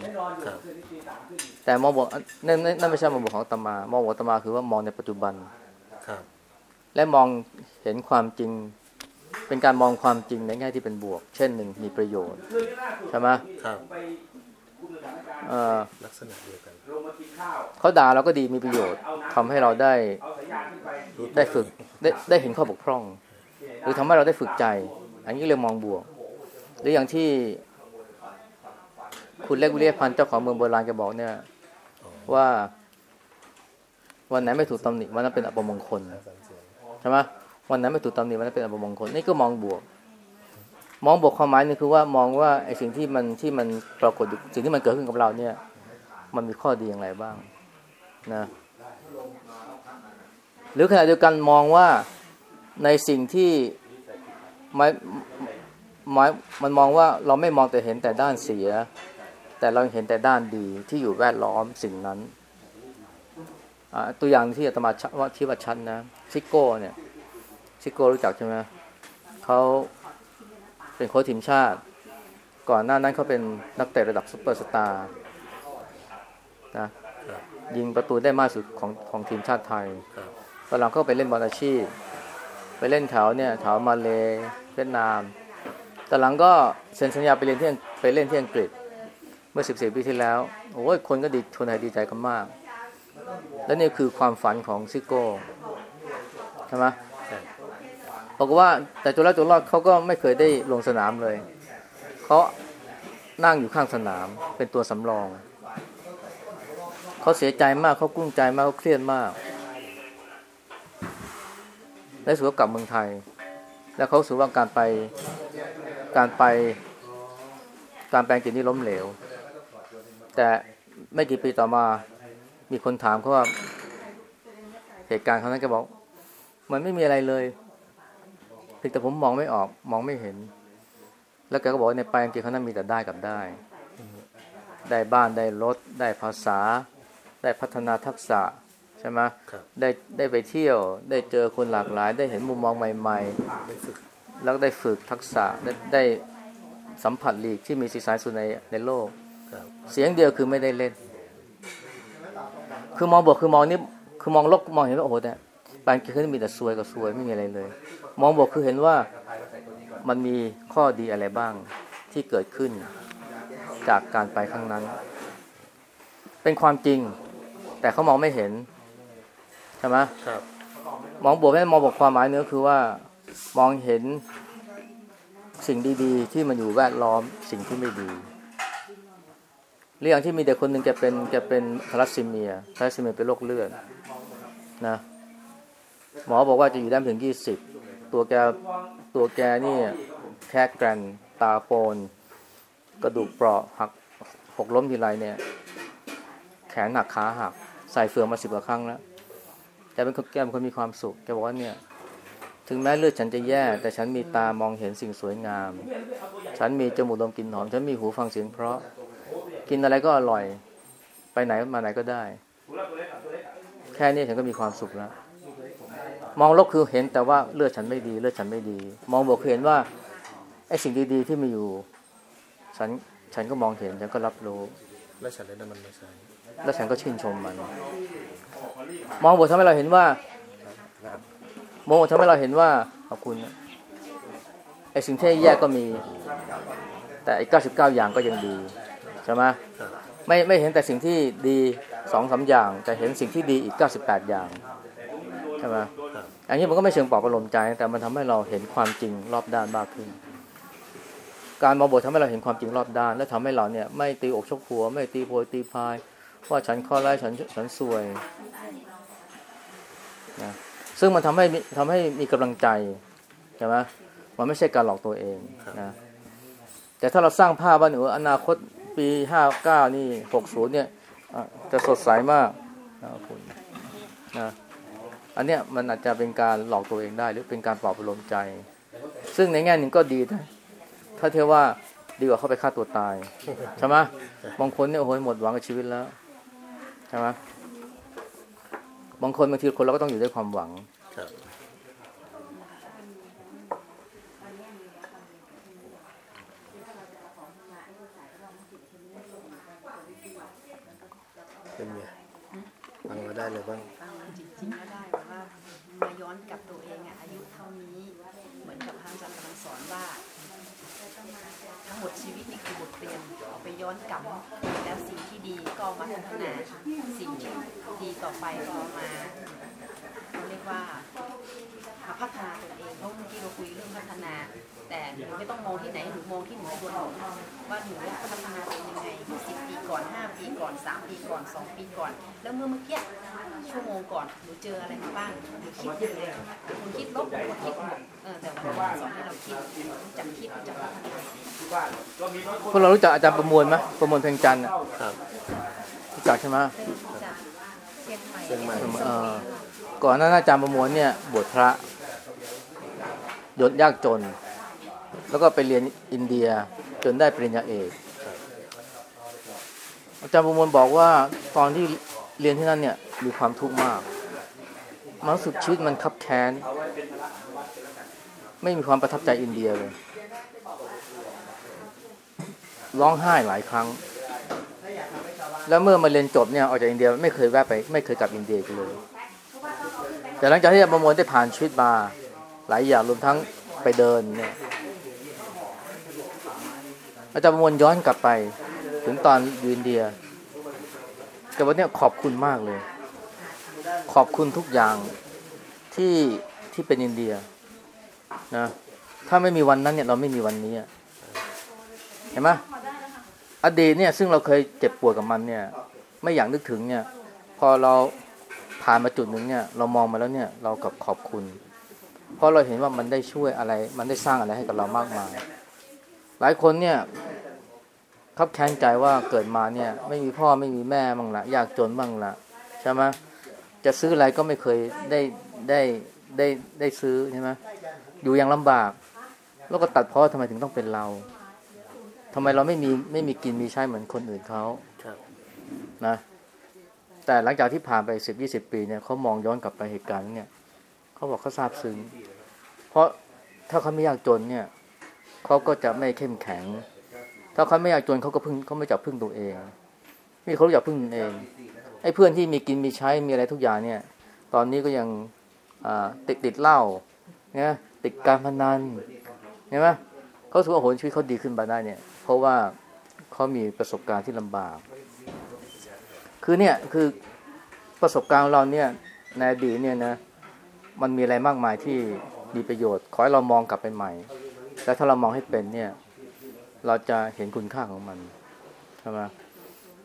ครับแต่มองบวกนั่นนั่นนั่นไม่ใช่มองบวกของอาตมามองบวกของอาตมาคือว่ามองในปัจจุบันครับและมองเห็นความจริง เป็นการมองความจริงในแง่ที่เป็นบวก เช่นหนึ่งมีประโยชน์ใช่ไหมครับ ลักษณะเดียวกันลงมากินข้าวเขาด่าเราก็ดีมีประโยชน์ทำให้เราได้เอาสายยางขึ้นไปได้ฝึกได้ได้เห็นข้อบกพร่อง หรือทำให้เราได้ฝึกใจ อันนี้เรียกมองบวก หรืออย่างที่ คุณเล็กวิเลียพันธ์เจ้าของเมืองโบราณแกบอกเนี่ย ว่า วันไหนไม่ถูกตำหนิวันนั้นเป็นอัปมงคลใช่ไหมวันไหนไม่ถูกตำหนิวันนั้นเป็นอัปมงคลนี่ก็มองบวก มองบวกความหมายนึงคือว่ามองว่าไอ้สิ่งที่มันที่มันปรากฏสิ่งที่มันเกิดขึ้นกับเราเนี่ย มันมีข้อดีอย่างไรบ้างนะหรือขณะเดียวกันมองว่าในสิ่งที่หมายหมายมันมองว่าเราไม่มองแต่เห็นแต่ด้านเสีย แต่เราเห็นแต่ด้านดีที่อยู่แวดล้อมสิ่งนั้นตัวอย่างที่อาตมาชว่าที่ว่าชัดนะซิโก้เนี่ยซิโก้รู้จักใช่ไหมเขา เป็นโค้ชทีมชาติ ก่อนหน้านั้นเขาเป็นนักเตะระดับซุปเปอร์สตาร์นะยิงประตูได้มากสุดของของทีมชาติไทยตอนหลังก็ไปเล่นบอลอาชีพ ไปเล่นแถวเนี่ยแถวมาเลเวียดนามตอนหลังก็เซ็นสัญญาไปเรียนที่ไปเล่นที่อังกฤษ เมื่อ 14 ปีที่แล้ว โอ้ยคนก็ดีคนไทยดีใจกันมาก และนี่คือความฝันของซิโก้ใช่ไหม บอกว่าแต่ตัวแรกตัวรอดเขาก็ไม่เคยได้ลงสนามเลยเขานั่งอยู่ข้างสนามเป็นตัวสำรองเขาเสียใจมากเขากุ้งใจมากเขาเครียดมากและสุดก็กลับเมืองไทย แล้วเขาสูว่าการไปการไป การแปลงจิตนี้ล้มเหลว แต่ไม่กี่ปีต่อมามีคนถามเขาว่าเหตุการณ์ครั้งนั้นแกบอก มันไม่มีอะไรเลย พียงแต่ผมมองไม่ออก มองไม่เห็น แล้วแกก็บอกว่าในไปอังกฤษครั้งนั้นมีแต่ได้กับได้ ได้บ้านได้รถ ได้ภาษา ได้พัฒนาทักษะใช่ไหมครับได้ได้ไปเที่ยว ได้เจอคนหลากหลาย ได้เห็นมุมมองใหม่ได้ฝึกๆแล้วก็ได้ฝึกทักษะได้ได้สัมผัสลีกที่มีสีสันสุดในในโลกครับเสียงเดียวคือไม่ได้เล่น คือมองบวกคือมองนี่คือมองลบมองเห็นว่าโอ้โหแต่บางทีคือมีแต่ซวยกับซวยไม่มีอะไรเลย มองบวกคือเห็นว่ามันมีข้อดีอะไรบ้างที่เกิดขึ้น จากการไปครั้งนั้น เป็นความจริง แต่เขามองไม่เห็น ใช่ไหมครับมองบวกไม่ได้มองบวกความหมายเนื้อคือว่ามองเห็นสิ่งดีๆ ที่มันอยู่แวดล้อมสิ่งที่ไม่ดีเรื่องที่มีเด็กคนหนึ่งแกเป็นแกเป็นทารัสซีเมียทารัสซีเมียเป็นโรคเลือดนะหมอบอกว่าจะอยู่ได้ไม่ถึงยี่สิบ ตัวแกตัวแกนี่แค่แกรนตาโปน กระดูกเปราะหักหกล้มทีไรเนี่ย แขนหักขาหัก ใส่เฟืองมาสิบกว่าครั้งแล้วแกเป็นคนแกเป็นคนมีความสุขแกบอกว่าเนี่ย ถึงแม้เลือดฉันจะแย่ แต่ฉันมีตามองเห็นสิ่งสวยงาม ฉันมีจมูกดมกลิ่นหอม ฉันมีหูฟังเสียงเพราะ กินอะไรก็อร่อย ไปไหนมาไหนก็ได้ แค่นี้ฉันก็มีความสุขแล้ว มองลบคือเห็นแต่ว่าเลือดฉันไม่ดี เลือดฉันไม่ดี มองบวกคือเห็นว่าไอ้สิ่งดีๆที่มีอยู่ ฉันฉันก็มองเห็นฉันก็รับรู้ แล้วฉันได้นำมันมาใช้แล้วฉันก็ชื่นชมมัน มองบวกทำให้เราเห็นว่า มองบวกทำให้เราเห็นว่าขอบคุณไอ้สิ่งที่แย่ก็มี แต่ไอ้เก้าสิบเก้าอย่างก็ยังดีใช่ไหมไม่ไม่เห็นแต่สิ่งที่ดีสองสามอย่าง แต่เห็นสิ่งที่ดีอีกเก้าสิบแปดอย่างใช่ไหม อันนี้มันก็ไม่เชิงปลอบประโลมใจ แต่มันทำให้เราเห็นความจริงรอบด้านมากขึ้น การมองบททำให้เราเห็นความจริงรอบด้าน และทำให้เราเนี่ยไม่ตีอกชกหัว ไม่ตีโพยตีพาย ว่าฉันข้อร้ายฉันฉันซวยนะซึ่งมันทำให้มีทำให้มีกำลังใจใช่ไหมมันไม่ใช่การหลอกตัวเองนะแต่ถ้าเราสร้างภาพว่าหนูอนาคตปีห้าเก้านี่หกศูนย์เนี่ยจะสดใสมากนะคุณนะ อันเนี้ยมันอาจจะเป็นการหลอกตัวเองได้ หรือเป็นการปลอบประโลมใจ ซึ่งในแง่หนึ่งก็ดีนะถ้าเทว่าดีกว่าเข้าไปฆ่าตัวตายใช่ไหมบางคนเนี่ยโอ้โหหมดหวังกับชีวิตแล้วใช่ไหมบางคนบางทีคนเราก็ต้องอยู่ด้วยความหวังเป็นไงฟังมาได้เลยบ้างๆก็ได้แบบว่า มาย้อนกลับตัวเองอะอายุเท่านี้เหมือนกับพระอาจารย์กำลังสอนว่า ทั้งหมดชีวิตนี่คือบทเรียนเอาไปย้อนกลับ แล้วสิ่งที่ดีก็มาพัฒนาสิ่งที่ดีต่อไปก็มาเขาเรียกว่า พัฒนาตัวเองเพราะเมื่อกี้เราคุยเรื่องพัฒนา แต่หนูไม่ต้องมองที่ไหนหนูมองที่หนูตัวหนูว่าหนูพัฒนาตัวเองยังไงสิบปีก่อนห้าปีก่อนสามปีก่อนสองปีก่อน แล้วเมื่อเมื่อกี้ชั่วโมงก่อนหนูเจออะไรมาบ้างหนูคิดยังไงคุณคิดลบคุณคิดบวกเออแต่ว่าสอนให้เราคิดรู้จักคิดรู้จักพัฒนาพวกเรารู้จักอาจารย์ประมวลไหมประมวลเพ่งจันทร์อะครับรู้จักใช่ไหมจากเชียงใหม่เชียงใหม่เอ่อก่อนหน้านั้นอาจารย์ประมวลเนี่ยบวชพระ ยศยากจน แล้วก็ไปเรียนอินเดียจนได้ปริญญาเอก อาจารย์ประมวลบอกว่าตอนที่เรียนที่นั่นเนี่ยมีความทุกข์มาก มันรู้สึกชีวิตมันคับแค้น ไม่มีความประทับใจอินเดียเลย ร้องไห้หลายครั้ง แล้วเมื่อมาเรียนจบเนี่ยออกจากอินเดียไม่เคยแวะไป ไม่เคยกลับอินเดียเลย แต่หลังจากที่อาจารย์ประมวลได้ผ่านชีวิตมา หลายอย่างรวมทั้งไปเดินเนี่ยอาจารย์ประมวลย้อนกลับไป ถึงตอนยินเดียแต่วันเนี้ยขอบคุณมากเลย ขอบคุณทุกอย่างที่ที่เป็นอินเดียนะถ้าไม่มีวันนั้นเนี่ยเราไม่มีวันนี้เห็นไหมอดีตเนี่ยซึ่งเราเคยเจ็บปวดกับมันเนี่ย ไม่อยากนึกถึงเนี่ย พอเราผ่านมาจุดหนึ่งเนี่ย เรามองมาแล้วเนี่ย เรากับขอบคุณ เพราะเราเห็นว่ามันได้ช่วยอะไร มันได้สร้างอะไรให้กับเรามากมาย หลายคนเนี่ยครับแค้นใจว่าเกิดมาเนี่ย ไม่มีพ่อไม่มีแม่บ้างละยากจนบ้างละใช่ไหมจะซื้ออะไรก็ไม่เคยได้ได้ได้ได้ซื้อใช่ไหมอยู่อย่างลำบาก แล้วก็ตัดเพ้อทำไมถึงต้องเป็นเราทำไมเราไม่มีไม่มีกินมีใช้เหมือนคนอื่นเขาครับนะแต่หลังจากที่ผ่านไปสิบยี่สิบปีเนี่ยเขามองย้อนกลับไปเหตุการณ์นั้นเนี่ยเขาบอกเขาซาบซึ้ง เพราะถ้าเขาไม่ยากจนเนี่ยเขาก็จะไม่เข้มแข็ง ถ้าเขาไม่ยากจนเขาก็พึ่งเขาไม่จับพึ่งตัวเองนี่เขารู้จักพึ่งเองไอ้เพื่อนที่มีกินมีใช้มีอะไรทุกอย่างเนี่ย ตอนนี้ก็ยังติดติดเหล้าเนี่ยติดการพนันเห็นไหมเขาถือว่าโหนชีวิตเขาดีขึ้นมาได้เนี่ย เพราะว่าเขามีประสบการณ์ที่ลำบาก คือเนี่ยคือประสบการณ์ของเราเนี่ยในอดีตเนี่ยนะมันมีอะไรมากมายที่ มีประโยชน์ ขอให้เรามองกลับไปใหม่ แล้วถ้าเรามองให้เป็นเนี่ย เราจะเห็นคุณค่าของมันใช่ไหม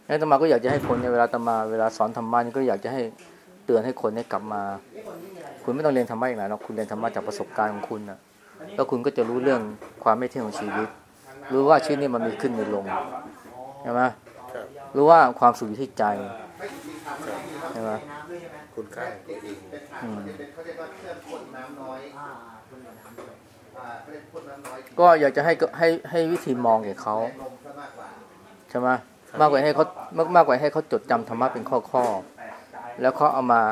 งั้นตมาก็อยากจะให้คนเนี่ยเวลาตมาเวลาสอนธรรมะนี่ก็อยากจะให้เตือนให้คนเนี่ยกลับมา คุณไม่ต้องเรียนธรรมะอีกแล้วหรอกคุณเรียนธรรมะจากประสบการณ์ของคุณนะแล้วคุณก็จะรู้เรื่องความไม่เที่ยงของชีวิต รู้ว่าชีวิตนี่มันมีขึ้นมีลงใช่ไหมครับรู้ว่าความสุขอยู่ที่ใจใช่ไหมคุณค่า ก็อยากจะให้ให้ให้วิธีมองแก่เขาลมซะมากกว่าใช่ไหมมากกว่าให้เขามากมากกว่าให้เขาจดจำธรรมะเป็นข้อข้อๆแล้วเขาเอามา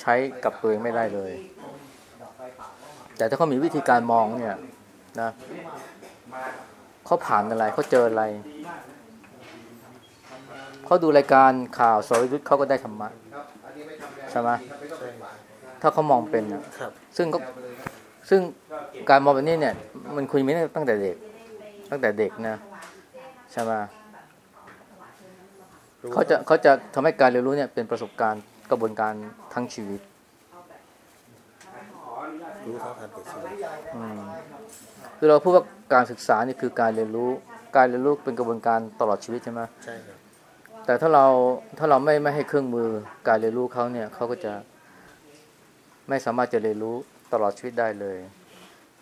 ใช้กับตัวเองไม่ได้เลย แต่ถ้าเขามีวิธีการมองเนี่ยนะเขาผ่านอะไรเขาเจออะไรเขาดูรายการข่าวสรยุทธ์เขาก็ได้ธรรมะใช่ไหมถ้าเขามองเป็นนะครับซึ่งก็ ซึ่งการมองแบบนี้เนี่ย มันคุยไม่ได้ตั้งแต่เด็ก ตั้งแต่เด็กนะใช่ไหมรู้เขาจะเขาจะทำให้การเรียนรู้เนี่ยเป็นประสบการณ์กระบวนการทั้งชีวิตรู้เท่าทันกับชีวิตอืมคือเราพูดว่าการศึกษานี่คือการเรียนรู้ การเรียนรู้เป็นกระบวนการตลอดชีวิตใช่ไหมใช่ครับแต่ถ้าเราถ้าเราไม่ไม่ให้เครื่องมือการเรียนรู้เขาเนี่ยเขาก็จะไม่สามารถจะเรียนรู้ ตลอดชีวิตได้เลย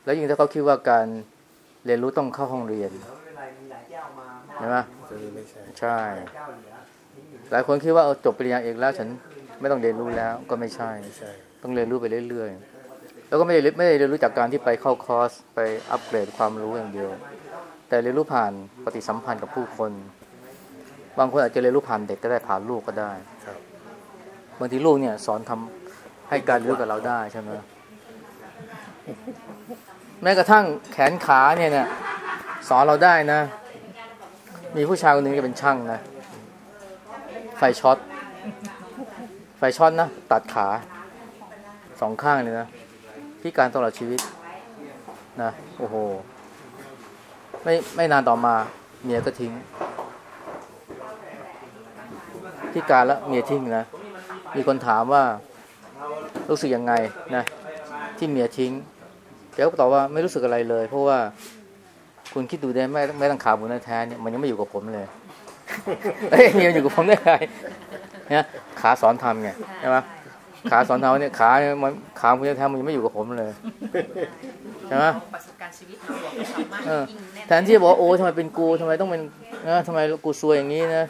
แล้วยิ่งถ้าเขาคิดว่าการเรียนรู้ต้องเข้าห้องเรียนใช่ไหมก็คือไม่ใช่ใช่ หลายคนคิดว่าเออจบปริญญาเอกแล้ว ฉันไม่ต้องเรียนรู้แล้วก็ไม่ใช่ไม่ใช่ ต้องเรียนรู้ไปเรื่อยๆ แล้วก็ไม่ได้ไม่ได้เรียนรู้จากการที่ไปเข้าคอร์สไปอัปเกรดความรู้อย่างเดียว แต่เรียนรู้ผ่านปฏิสัมพันธ์กับผู้คน บางคนอาจจะเรียนรู้ผ่านเด็กก็ได้ผ่านลูกก็ได้ครับบางทีลูกเนี่ยสอนทำให้การเรียนรู้กับเราได้ใช่ไหม แม้กระทั่งแขนขาเนี่ยเนี่ยสอนเราได้นะ มีผู้ชายคนหนึ่งจะเป็นช่างนะ ไฟช็อต ไฟช็อตนะ ตัดขาสองข้างเลยนะพิการตลอดชีวิตนะโอ้โห ไม่ไม่นานต่อมา เมียก็ทิ้งพิการแล้วเมียทิ้งนะ มีคนถามว่ารู้สึกยังไงนะ ที่เมียทิ้ง แกก็ตอบว่าไม่รู้สึกอะไรเลย เพราะว่าคุณคิดดูได้แม่แม่ตั้งขาผมแท้ๆเนี่ยมันยังไม่อยู่กับผมเลยเอ้ยเมียอยู่กับผมได้ไงเนี่ยขาสอนทำไงใช่ไหมขาสอนทำเนี่ยขาเนี่ยมันขาผมแท้ๆมันยังไม่อยู่กับผมเลยใช่ไหมประสบการณ์ชีวิตเราบอกธรรมะเออยิ่งแน่นแทนที่จะบอกว่าโอ้ทำไมเป็นกูทำไมต้องเป็นนะทำไมกูซวยอย่างนี้นะ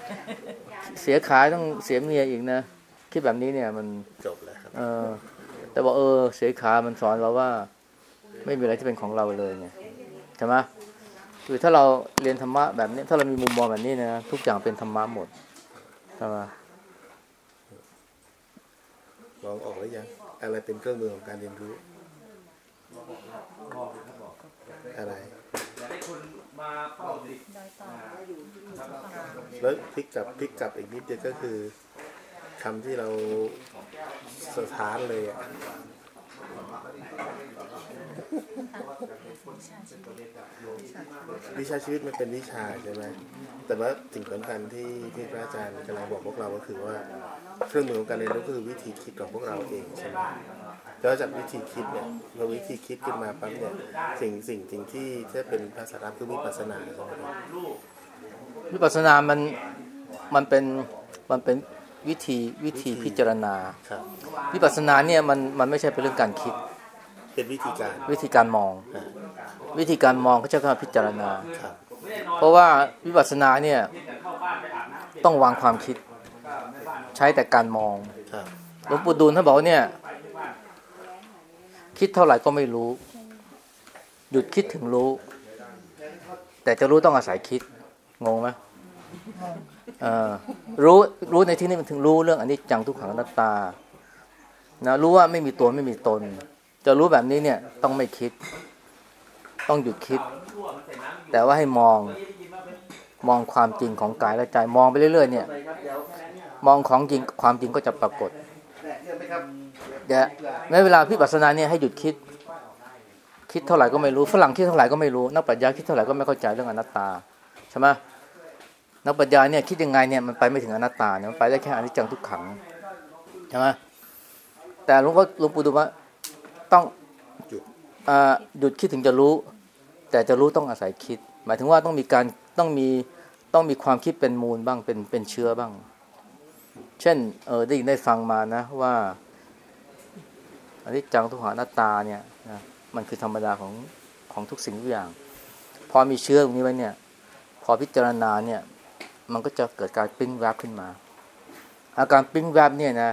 เสียขาต้องเสียเมียอีกนะคิดแบบนี้เนี่ยมันจบแล้วครับเออ แต่บอกเออ เสียขามันสอนเราว่า ไม่มีอะไรที่เป็นของเราเลยไงใช่ไหมคือถ้าเราเรียนธรรมะแบบนี้ ถ้าเรามีมุมมองแบบนี้นะทุกอย่างเป็นธรรมะหมดใช่ไหมมองออกแล้วยังอะไรเป็นเครื่องมือของการเรียนรู้ อะไรแล้วพลิกกลับพลิกกลับอีกนิดเดียวก็คือคำที่เราสถานเลยอะ วิชาชีวิตมันเป็นวิชาใช่ไหม แต่ว่าสิ่งสำคัญที่ที่พระอาจารย์กำลังบอกพวกเราก็คือว่าเครื่องมือของการเรียนรู้ก็คือวิธีคิดของพวกเราเองใช่ไหมแล้วจากวิธีคิดเนี่ยเราวิธีคิดขึ้นมาปั๊บเนี่ยสิ่งสิ่งสิ่งที่ถ้าเป็นภาษาธรรมคือวิปัสสนาใช่ไหมครับวิปัสสนามันมันเป็นมันเป็น วิธีวิธีพิจารณาครับวิปัสสนาเนี่ยมันมันไม่ใช่เป็นเรื่องการคิด เป็นวิธีการวิธีการมองอ่าวิธีการมองเขาจะเข้ามาพิจารณาครับเพราะว่าวิปัสสนาเนี่ยต้องวางความคิด ใช้แต่การมองครับหลวงปู่ดูลท่านบอกว่าเนี่ย คิดเท่าไหร่ก็ไม่รู้ หยุดคิดถึงรู้ แต่จะรู้ต้องอาศัยคิดงงไหมเออ รู้รู้ในที่นี้มันถึงรู้เรื่องอันนี้จังทุกขังอนัตตานะรู้ว่าไม่มีตัวไม่มีตน จะรู้แบบนี้เนี่ยต้องไม่คิด ต้องหยุดคิด แต่ว่าให้มองมองความจริงของกายและใจมองไปเรื่อย ๆ เนี่ย มองของจริงความจริงก็จะปรากฏเยอะไหมครับเดี๋ยวในเวลาพิปัสสนาเนี่ยให้หยุดคิด คิดเท่าไหร่ก็ไม่รู้ฝรั่งคิดเท่าไหร่ก็ไม่รู้นักปรัชญาคิดเท่าไหร่ก็ไม่เข้าใจเรื่องอนัตตาใช่ไหม นักปรัชญาเนี่ยคิดยังไงเนี่ยมันไปไม่ถึงอนัตตาเนี่ยมันไปได้แค่อนิจจังทุกขังใช่ไหมแต่หลวงพ่อหลวงปู่ดูว่าต้องหยุดคิดถึงจะรู้ แต่จะรู้ต้องอาศัยคิด หมายถึงว่าต้องมีการต้องมีต้องมีความคิดเป็นมูลบ้างเป็นเป็นเชื้อบ้าง เช่นเออได้ยินได้ฟังมานะว่าอนิจจังทุกขังอนัตตาเนี่ยนะมันคือธรรมดาของของทุกสิ่งทุกอย่าง พอมีเชื้อตรงนี้ไว้เนี่ย พอพิจารณาเนี่ย มันก็จะเกิดการปิ้งแวบขึ้นมา อาการปิ้งแวบเนี่ยนะ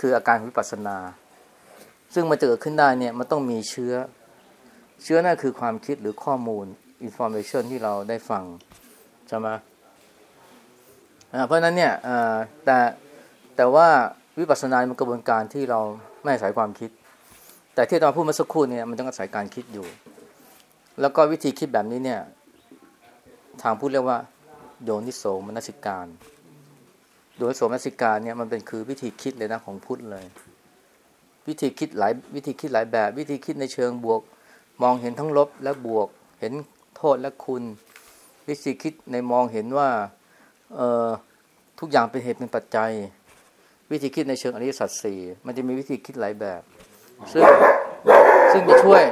คืออาการวิปัสสนา ซึ่งมันจะเกิดขึ้นได้เนี่ยมันต้องมีเชื้อ เชื้อนั่นคือความคิดหรือข้อมูล information ที่เราได้ฟังใช่ไหมาเพราะนั้นเนี่ยแต่แต่ว่าวิปัสสนามันกระบวนการที่เราไม่อาศัยความคิด แต่ที่ตอนพูดเมื่อสักครู่เนี่ยมันต้องอาศัยการคิดอยู่ แล้วก็วิธีคิดแบบนี้เนี่ย ทางพูดเรียกว่า โยนิโสมนสิการ โยนิโสมนสิการเนี่ยมันเป็นคือวิธีคิดเลยนะของพุทธเลย วิธีคิดหลายวิธีคิดหลายแบบ วิธีคิดในเชิงบวก มองเห็นทั้งลบและบวก เห็นโทษและคุณ วิธีคิดในมองเห็นว่าเอ่อทุกอย่างเป็นเหตุเป็นปัจจัย วิธีคิดในเชิงอริยสัจสี่มันจะมีวิธีคิดหลายแบบ ซึ่งซึ่งจะช่วย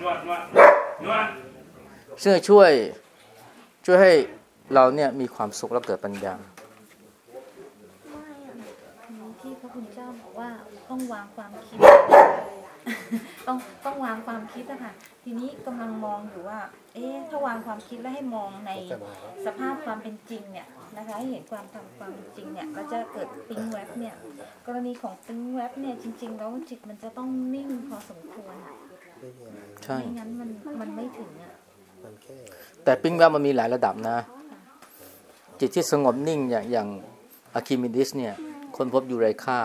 นวดนวดนวดซึ่งจะช่วยช่วยให้ เราเนี่ยมีความสุขและเกิดปัญญาที่พระคุณเจ้าบอกว่าต้องวางความคิด ต้องต้องวางความคิดอะค่ะ ทีนี้กำลังมองอยู่ว่า เอ๊ะถ้าวางความคิดแล้วให้มองในสภาพความเป็นจริงเนี่ยนะคะให้เห็นความตามความเป็นจริงเนี่ยเราจะเกิดปิ้งแวบเนี่ย กรณีของปิ้งแวบเนี่ยจริง ๆ แล้วจิตมันจะต้องนิ่งพอสมควรอะไม่มีอะไรใช่ไม่งั้นมันมันไม่ถึงอะมันแค่แต่ปิ้งแวบมันมีหลายระดับนะ จิตที่สงบนิ่งอย่างอย่างอะคิมิดิสเนี่ย ค้นพบ Eureka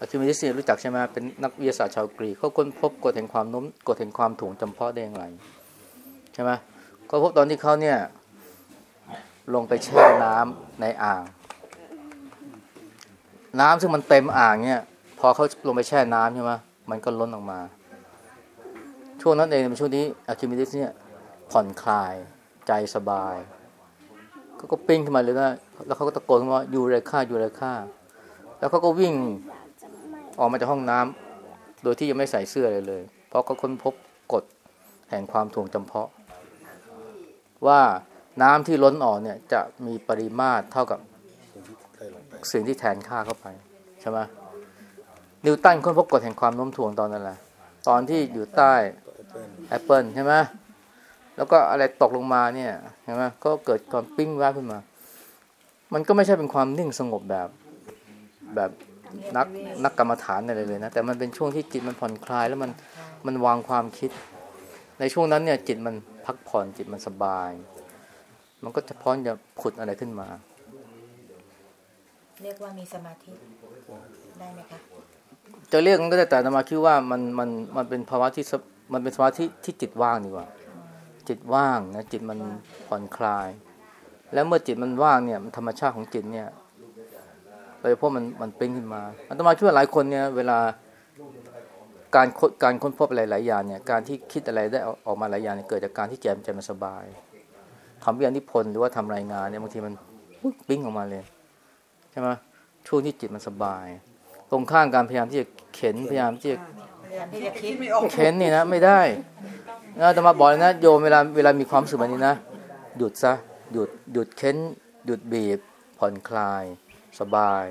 อะคิมิดิสเนี่ยรู้จักใช่ไหมเป็นนักวิทยาศาสตร์ชาวกรีกเขาค้นพบกฎแห่งความโน้มกฎแห่งความถ่วงจำเพาะได้อย่างไรใช่ไหมเขาพบตอนที่เขาเนี่ยลงไปแช่น้ำในอ่าง น้ำซึ่งมันเต็มอ่างเนี่ย พอเขาลงไปแช่น้ำใช่ไหมมันก็ล้นออกมา ช่วงนั้นเองเป็นช่วงที่อะคิมิดิสเนี่ยผ่อนคลายใจสบาย เขาก็ปิ้งขึ้นมาเลยนะแล้วเขาก็ตะโกนว่ายูเรค่ายูเรค่าแล้วเขาก็วิ่งออกมาจากห้องน้ำโดยที่ยังไม่ใส่เสื้อเลยเลย เพราะเขาค้นพบกฎแห่งความถ่วงจำเพาะ ว่าน้ำที่ล้นออกเนี่ยจะมีปริมาตรเท่ากับสิ่งที่แทนค่าเข้าไปใช่ไหมนิวตันค้นพบกฎแห่งความโน้มถ่วงตอนนั้นแหละตอนที่อยู่ใต้แอปเปิลแอปเปิลใช่ไหม แล้วก็อะไรตกลงมาเนี่ยใช่ไหมก็เกิดความปิ๊งแวบขึ้นมา มันก็ไม่ใช่เป็นความนิ่งสงบแบบแบบนักนักกรรมฐานอะไรเลยนะ แต่มันเป็นช่วงที่จิตมันผ่อนคลายแล้วมันมันวางความคิด ในช่วงนั้นเนี่ย จิตมันพักผ่อนจิตมันสบาย มันก็จะพร้อมจะผุดอะไรขึ้นมา เรียกว่ามีสมาธิได้ไหมคะจะเรียกมันก็ได้แต่อาตมาคิดว่ามันมันมันเป็นภาวะที่สบมันเป็นภาวะที่ที่จิตว่างดีกว่า จิตว่างนะจิตมันผ่อนคลาย แล้วเมื่อจิตมันว่างเนี่ยมันธรรมชาติของจิตเนี่ยโดยเฉพาะมันมันปิ้งขึ้นมาอาตมาคิดว่าหลายคนเนี่ยเวลาการค้นการค้นพบอะไรหลายอย่างเนี่ยการที่คิดอะไรได้ออกออกมาหลายอย่างเนี่ยเกิดจากการที่ใจมันใจมันสบายทำวิทยานิพนธ์หรือว่าทำรายงานเนี่ยบางทีมันปุ๊บปิ้งออกมาเลยใช่ไหมช่วงที่จิตมันสบาย ตรงข้างการพยายามที่จะเข็นพยายามที่จะพยายามที่จะคิดเข็นนี่นะไม่ได้ นะแต่มาบอกนะโยมเวลาเวลามีความสึกแบบนี้นะหยุดซะหยุดหยุดเข็นหยุดบีบ ผ่อนคลาย สบาย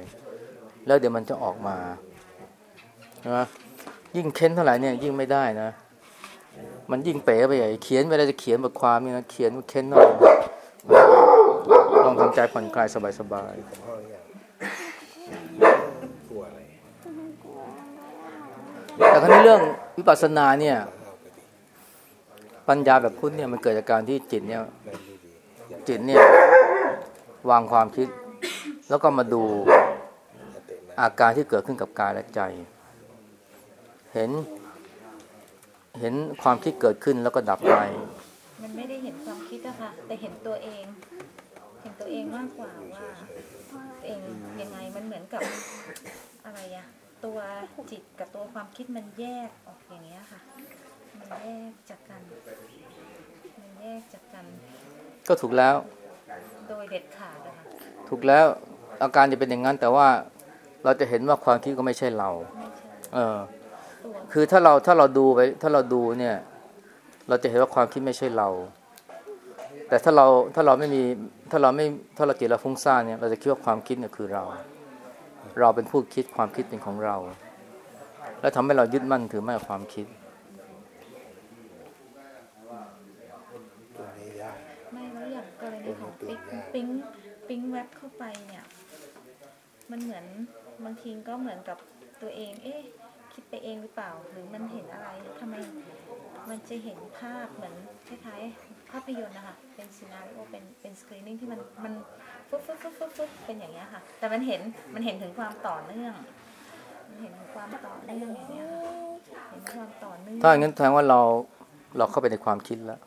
แล้วเดี๋ยวมันจะออกมานะยิ่งเค้นเท่าไหร่เนี่ยยิ่งไม่ได้นะ มันยิ่งเป๋ไปใหญ่เขียนเวลาจะเขียนบทความนี่นะเขียนเค้นหน่อยลองทำใจผ่อนคลายสบายสบายแต่ครั้นี้เรื่องวิปัสสนาเนี่ย ปัญญาแบบพุทธเนี่ยมันเกิดจากการที่จิตเนี่ย จิตเนี่ย วางความคิด แล้วก็มาดูอาเตะนะอาการที่เกิดขึ้นกับกายและใจ เห็น เห็นความคิดเกิดขึ้นแล้วก็ดับไป มันไม่ได้เห็นความคิดอะค่ะ แต่เห็นตัวเอง เห็นตัวเองมากกว่าว่าตัวเองยังไงมันเหมือนกับอะไรอะตัวจิตกับตัวความคิดมันแยกออกอย่างเงี้ยค่ะ มันแยกจากกัน มันแยกจากกัน ก็ถูกแล้ว โดยเด็ดขาดอะค่ะถูกแล้วอาการจะเป็นอย่างนั้น แต่ว่าเราจะเห็นว่าความคิดก็ไม่ใช่เราไม่ใช่เออตัวคือถ้าเราถ้าเราดูไป ถ้าเราดูเนี่ย เราจะเห็นว่าความคิดไม่ใช่เรา แต่ถ้าเราถ้าเราไม่มีถ้าเราไม่ถ้าเราจิตเราฟุ้งซ่านเนี่ยเราจะคิดว่าความคิดเนี่ยคือเรา เราเป็นผู้คิดความคิดเป็นของเรา แล้วทำให้เรายึดมั่นถือมั่นกับความคิด ตัวนี้ยาก ไม่แล้วอย่างกรณีของ ปิ๊งปิ๊งแวบเข้าไปเนี่ย มันเหมือนบางทีก็เหมือนกับตัวเอง เอ๊ะคิดไปเองหรือเปล่า หรือมันเห็นอะไรทำไมมันจะเห็นภาพเหมือนคล้ายๆภาพยนตร์นะคะเป็นซีนาริโอเป็นเป็นสกรีนิ่งที่มันมันฟึ๊บฟึ๊บฟึ๊บฟึ๊บฟึ๊บเป็นอย่างเงี้ยค่ะ แต่มันเห็นมันเห็นถึงความต่อเนื่อง มันเห็นถึงความต่อเนื่องอย่างเงี้ยค่ะเห็นความต่อเนื่องถ้าอย่างนั้นแสดงว่าเราเราเข้าไปในความคิดแล้ว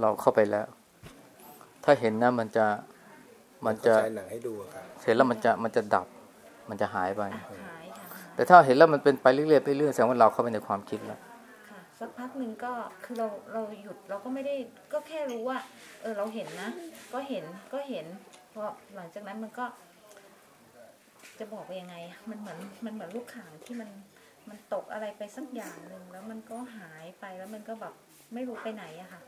เราเข้าไปแล้ว ถ้าเห็นนะมันจะมันจะใช้หนังให้ดูอะครับเห็นแล้วมันจะมันจะดับ มันจะหายไปอะหายค่ะแต่ถ้าเห็นแล้วมันเป็นไปเรื่อยๆไปเรื่อยๆแสดงว่าเราเข้าไปในความคิดแล้วค่ะสักพักหนึ่งก็คือเราเราหยุดเราก็ไม่ได้ก็แค่รู้ว่า เออเราเห็นนะ ก็เห็นก็เห็นพอหลังจากนั้นมันก็ จะบอกว่ายังไงอะมันเหมือนมันเหมือนลูกข่างที่มันมันตกอะไรไปสักอย่างหนึ่งแล้วมันก็หายไปแล้วมันก็แบบไม่รู้ไปไหนอะค่ะ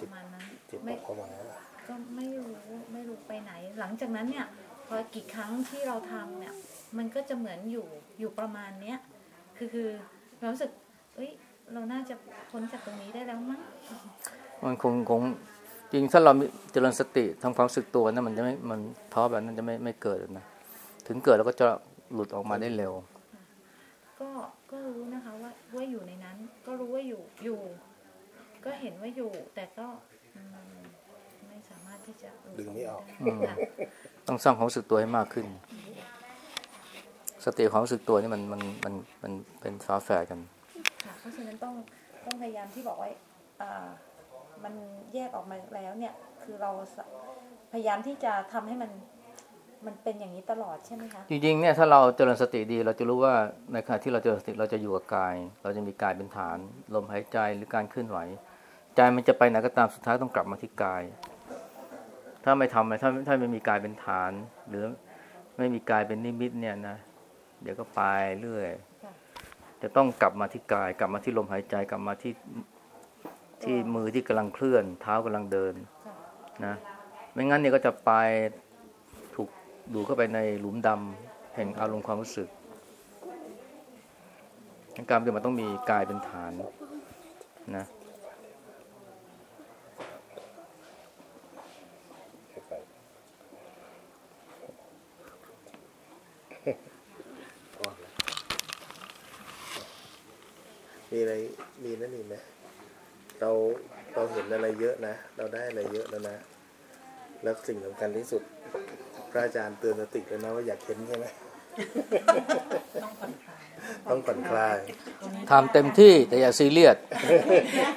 ประมาณนั้นจิตตไม่กเข้ามาแล้วก็ไม่รู้ไม่รู้ไปไหน หลังจากนั้นเนี่ยพอกี่ครั้งที่เราทำเนี่ย มันก็จะเหมือนอยู่อยู่ประมาณเนี้ยคือคือเรารู้สึกเอ้ยเราน่าจะพ้นจากตรงนี้ได้แล้วมั้งมันคงคงจริงถ้าเรามีเจริญสติทำความรู้สึกตัวนะมันจะไม่มันท้อแบบนั้นจะไม่ไม่เกิดนะ ถึงเกิดแล้วก็จะหลุดออกมาได้เร็ว ก็ก็รู้นะคะว่าว่าอยู่ในนั้น ก็รู้ว่าอยู่อยู่ ก็เห็นว่าอยู่ แต่ก็อืมไม่สามารถที่จะหลุดึงไม่ออกอืมค่ะต้องสร้างความรู้สึกตัวให้มากขึ้น สติความรู้สึกตัวนี่มันมันมันมันเป็นฝาแฝดกันค่ะเพราะฉะนั้นต้องต้องพยายามที่บอกว่าอ่ามันแยกออกมาแล้วเนี่ย คือเราสพยายามที่จะทำให้มันมันเป็นอย่างนี้ตลอดใช่ไหมคะ จริงๆ เนี่ยถ้าเราเจริญสติดี เราจะรู้ว่าในขณะที่เราเจริญสติเราจะอยู่กับกาย เราจะมีกายเป็นฐาน ลมหายใจหรือการเคลื่อนไหว ใจมันจะไปไหนก็ตามสุดท้ายต้องกลับมาที่กาย ถ้าไม่ทำถ้าถ้าไม่มีกายเป็นฐาน หรือไม่มีกายเป็นนิมิตเนี่ยนะเดี๋ยวก็ไปเรื่อย จะต้องกลับมาที่กาย กลับมาที่ลมหายใจกลับมาที่ที่มือที่กำลังเคลื่อน เท้ากำลังเดินนะไม่งั้นเนี่ยก็จะไปถูกดูเข้าไปในหลุมดำแห่งอารมณ์ความรู้สึกการปฏิบัติต้องมีกายเป็นฐานนะ มีอะไรมีนั่นอีกไหมเราเราเห็นอะไรเยอะนะ เราได้อะไรเยอะแล้วนะ แล้วสิ่งสำคัญที่สุด พระอาจารย์เตือนสติแล้วนะว่าอยากเห็นใช่ไหมต้องผ่อนคลายทำเต็มที่แต่อย่าซีเรียส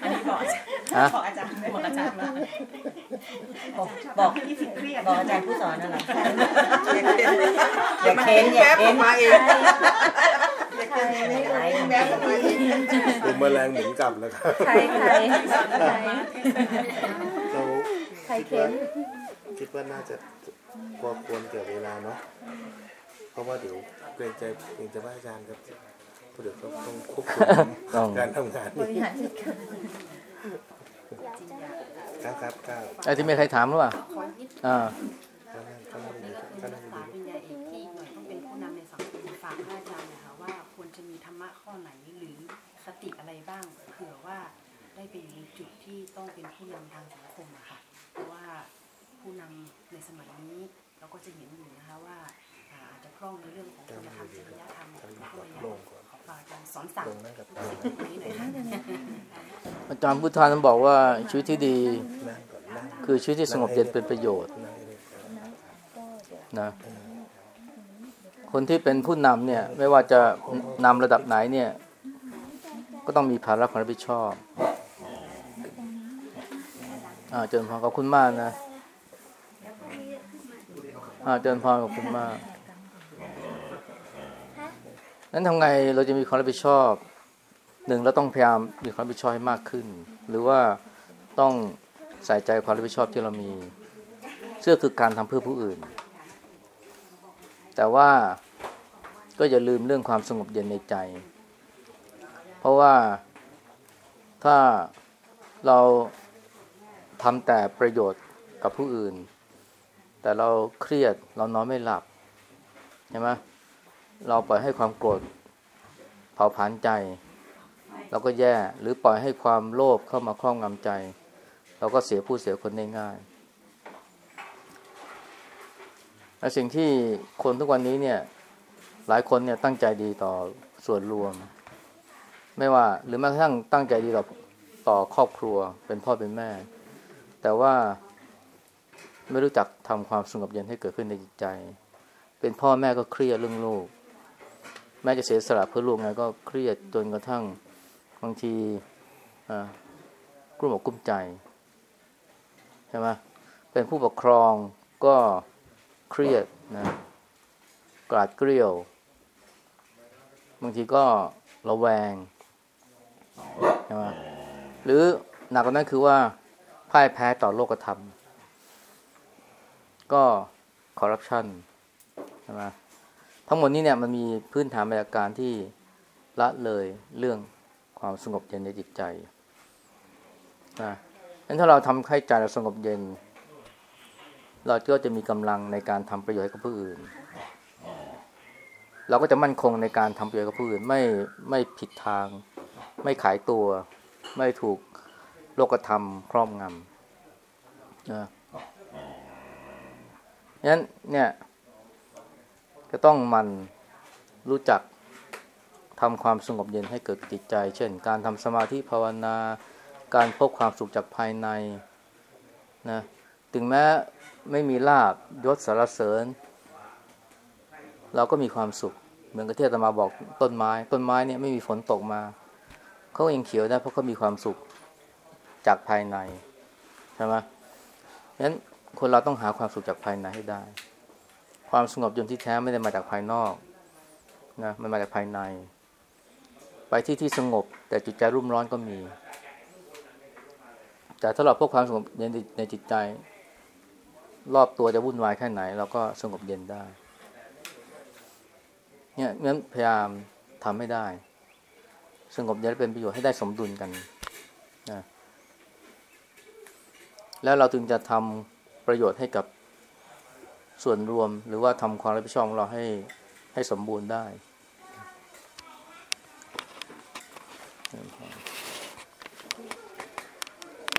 อันนี้บอกอาจารย์ฮะบอกอาจารย์บอกอาจารย์มาบอกบอกที่สิเครียดบอกอาจารย์ผู้สอนนั่นแหละอย่าเค้นอย่าเค้นมาเอง ใครไม่รู้ผมแมลงหมุนกลับแล้วครับใครใครใครเราใครเค้นคิดว่าน่าจะพอควรเกี่ยวเวลาเนาะเพราะว่าเดี๋ยวเกรงใจเกรงใจพระอาจารย์ครับเพราะเดี๋ยวเขาต้องควบคุต้องมการทำงานบริหารจัดการครับครับครับไอ้ที่มีใครถามหรือเปล่าขอนิดอ่า ได้ไปอยู่ในจุดที่ต้องเป็นผู้นำทางสังคมอะค่ะ เพราะว่าผู้นำในสมัยนี้เราก็จะเห็นอยู่นะคะว่าอ่าอาจจะคล่องในเรื่องของคุณธรรมจริยธรรมแล้วก็อยากขอฝากอาจารย์สอนสั่งตรงนั่งกับสิ่งตรงนี้หน่อยค่ะอาจารย์พุทธานั้นบอกว่าชีวิตที่ดีนั่งก่อนนั่งคือชีวิตที่สงบเย็นเป็นประโยชน์นั่งให้ได้นะคนที่เป็นผู้นำเนี่ย ไม่ว่าจะนำระดับไหนเนี่ย ก็ต้องมีภาระความรับผิดชอบ อ่าเจริญพรขอบคุณมากนะอ่าเจริญพรขอบคุณมากนั้นทำไงเราจะมีความรับผิดชอบหนึ่งเราต้องพยายามมีความรับผิดชอบให้มากขึ้น หรือว่าต้องใส่ใจความรับผิดชอบที่เรามีเชื่อคือการทำเพื่อผู้อื่น แต่ว่าก็อย่าลืมเรื่องความสงบเย็นในใจ เพราะว่าถ้าเรา ทำแต่ประโยชน์กับผู้อื่น แต่เราเครียดเรานอนไม่หลับใช่ไหมเราปล่อยให้ความโกรธเผาผลาญใจ เราก็แย่หรือปล่อยให้ความโลภเข้ามาครอบงำใจ เราก็เสียผู้เสียคนได้ง่ายและสิ่งที่คนทุกวันนี้เนี่ย หลายคนเนี่ยตั้งใจดีต่อส่วนรวม ไม่ว่าหรือแม้กระทั่งตั้งใจดีต่อต่อครอบครัวเป็นพ่อเป็นแม่ แต่ว่าไม่รู้จักทำความสงบเย็นให้เกิดขึ้นในจิตใจ เป็นพ่อแม่ก็เครียดเรื่องลูก แม่จะเสียสละเพื่อลูกไงก็เครียดจนกระทั่งบางทีกลุ้มอกกลุ้มใจใช่ไหมเป็นผู้ปกครองก็เครียดนะกราดเกลียว บางทีก็ระแวงใช่ไหมหรือหนักกว่านั้นคือว่า พ่ายแพ้ต่อโลกธรรม ก็คอร์รัปชันใช่ไหมทั้งหมดนี้เนี่ยมันมีพื้นฐานมาจากการที่ละเลยเรื่องความสงบเย็นในจิตใจนะงั้นถ้าเราทำให้ใจเราสงบเย็น เราก็จะมีกำลังในการทำประโยชน์ให้กับผู้อื่น เราก็จะมั่นคงในการทำประโยชน์กับผู้อื่น ไม่ไม่ผิดทาง ไม่ขายตัว ไม่ถูก โลกธรรมครอบงำนะงั้นเนี่ยจะต้องมันรู้จักทำความสงบเย็นให้เกิดจิตใจ เช่น การทำสมาธิภาวนา การพบความสุขจากภายในนะถึงแม้ไม่มีลาบยศสารเสริญ เราก็มีความสุข เหมือนกับที่อาตมาบอกต้นไม้ ต้นไม้เนี่ยไม่มีฝนตกมา เขายังเขียวได้เพราะเขามีความสุข จากภายในใช่ไหมงั้นคนเราต้องหาความสุขจากภายในให้ได้ ความสงบเย็นที่แท้ไม่ได้มาจากภายนอกนะมันมาจากภายใน ไปที่ที่สงบ แต่จิตใจรุ่มร้อนก็มี แต่ถ้าเราพบความสงบเย็นในจิตใจ รอบตัวจะวุ่นวายแค่ไหน เราก็สงบเย็นได้ เนี่ยงั้นพยายามทำให้ได้ สงบเย็นเป็นประโยชน์ให้ได้สมดุลกันนะ แล้วเราจึงจะทำประโยชน์ให้กับส่วนรวม หรือว่าทำความรับผิดชอบของเราให้ให้สมบูรณ์ได้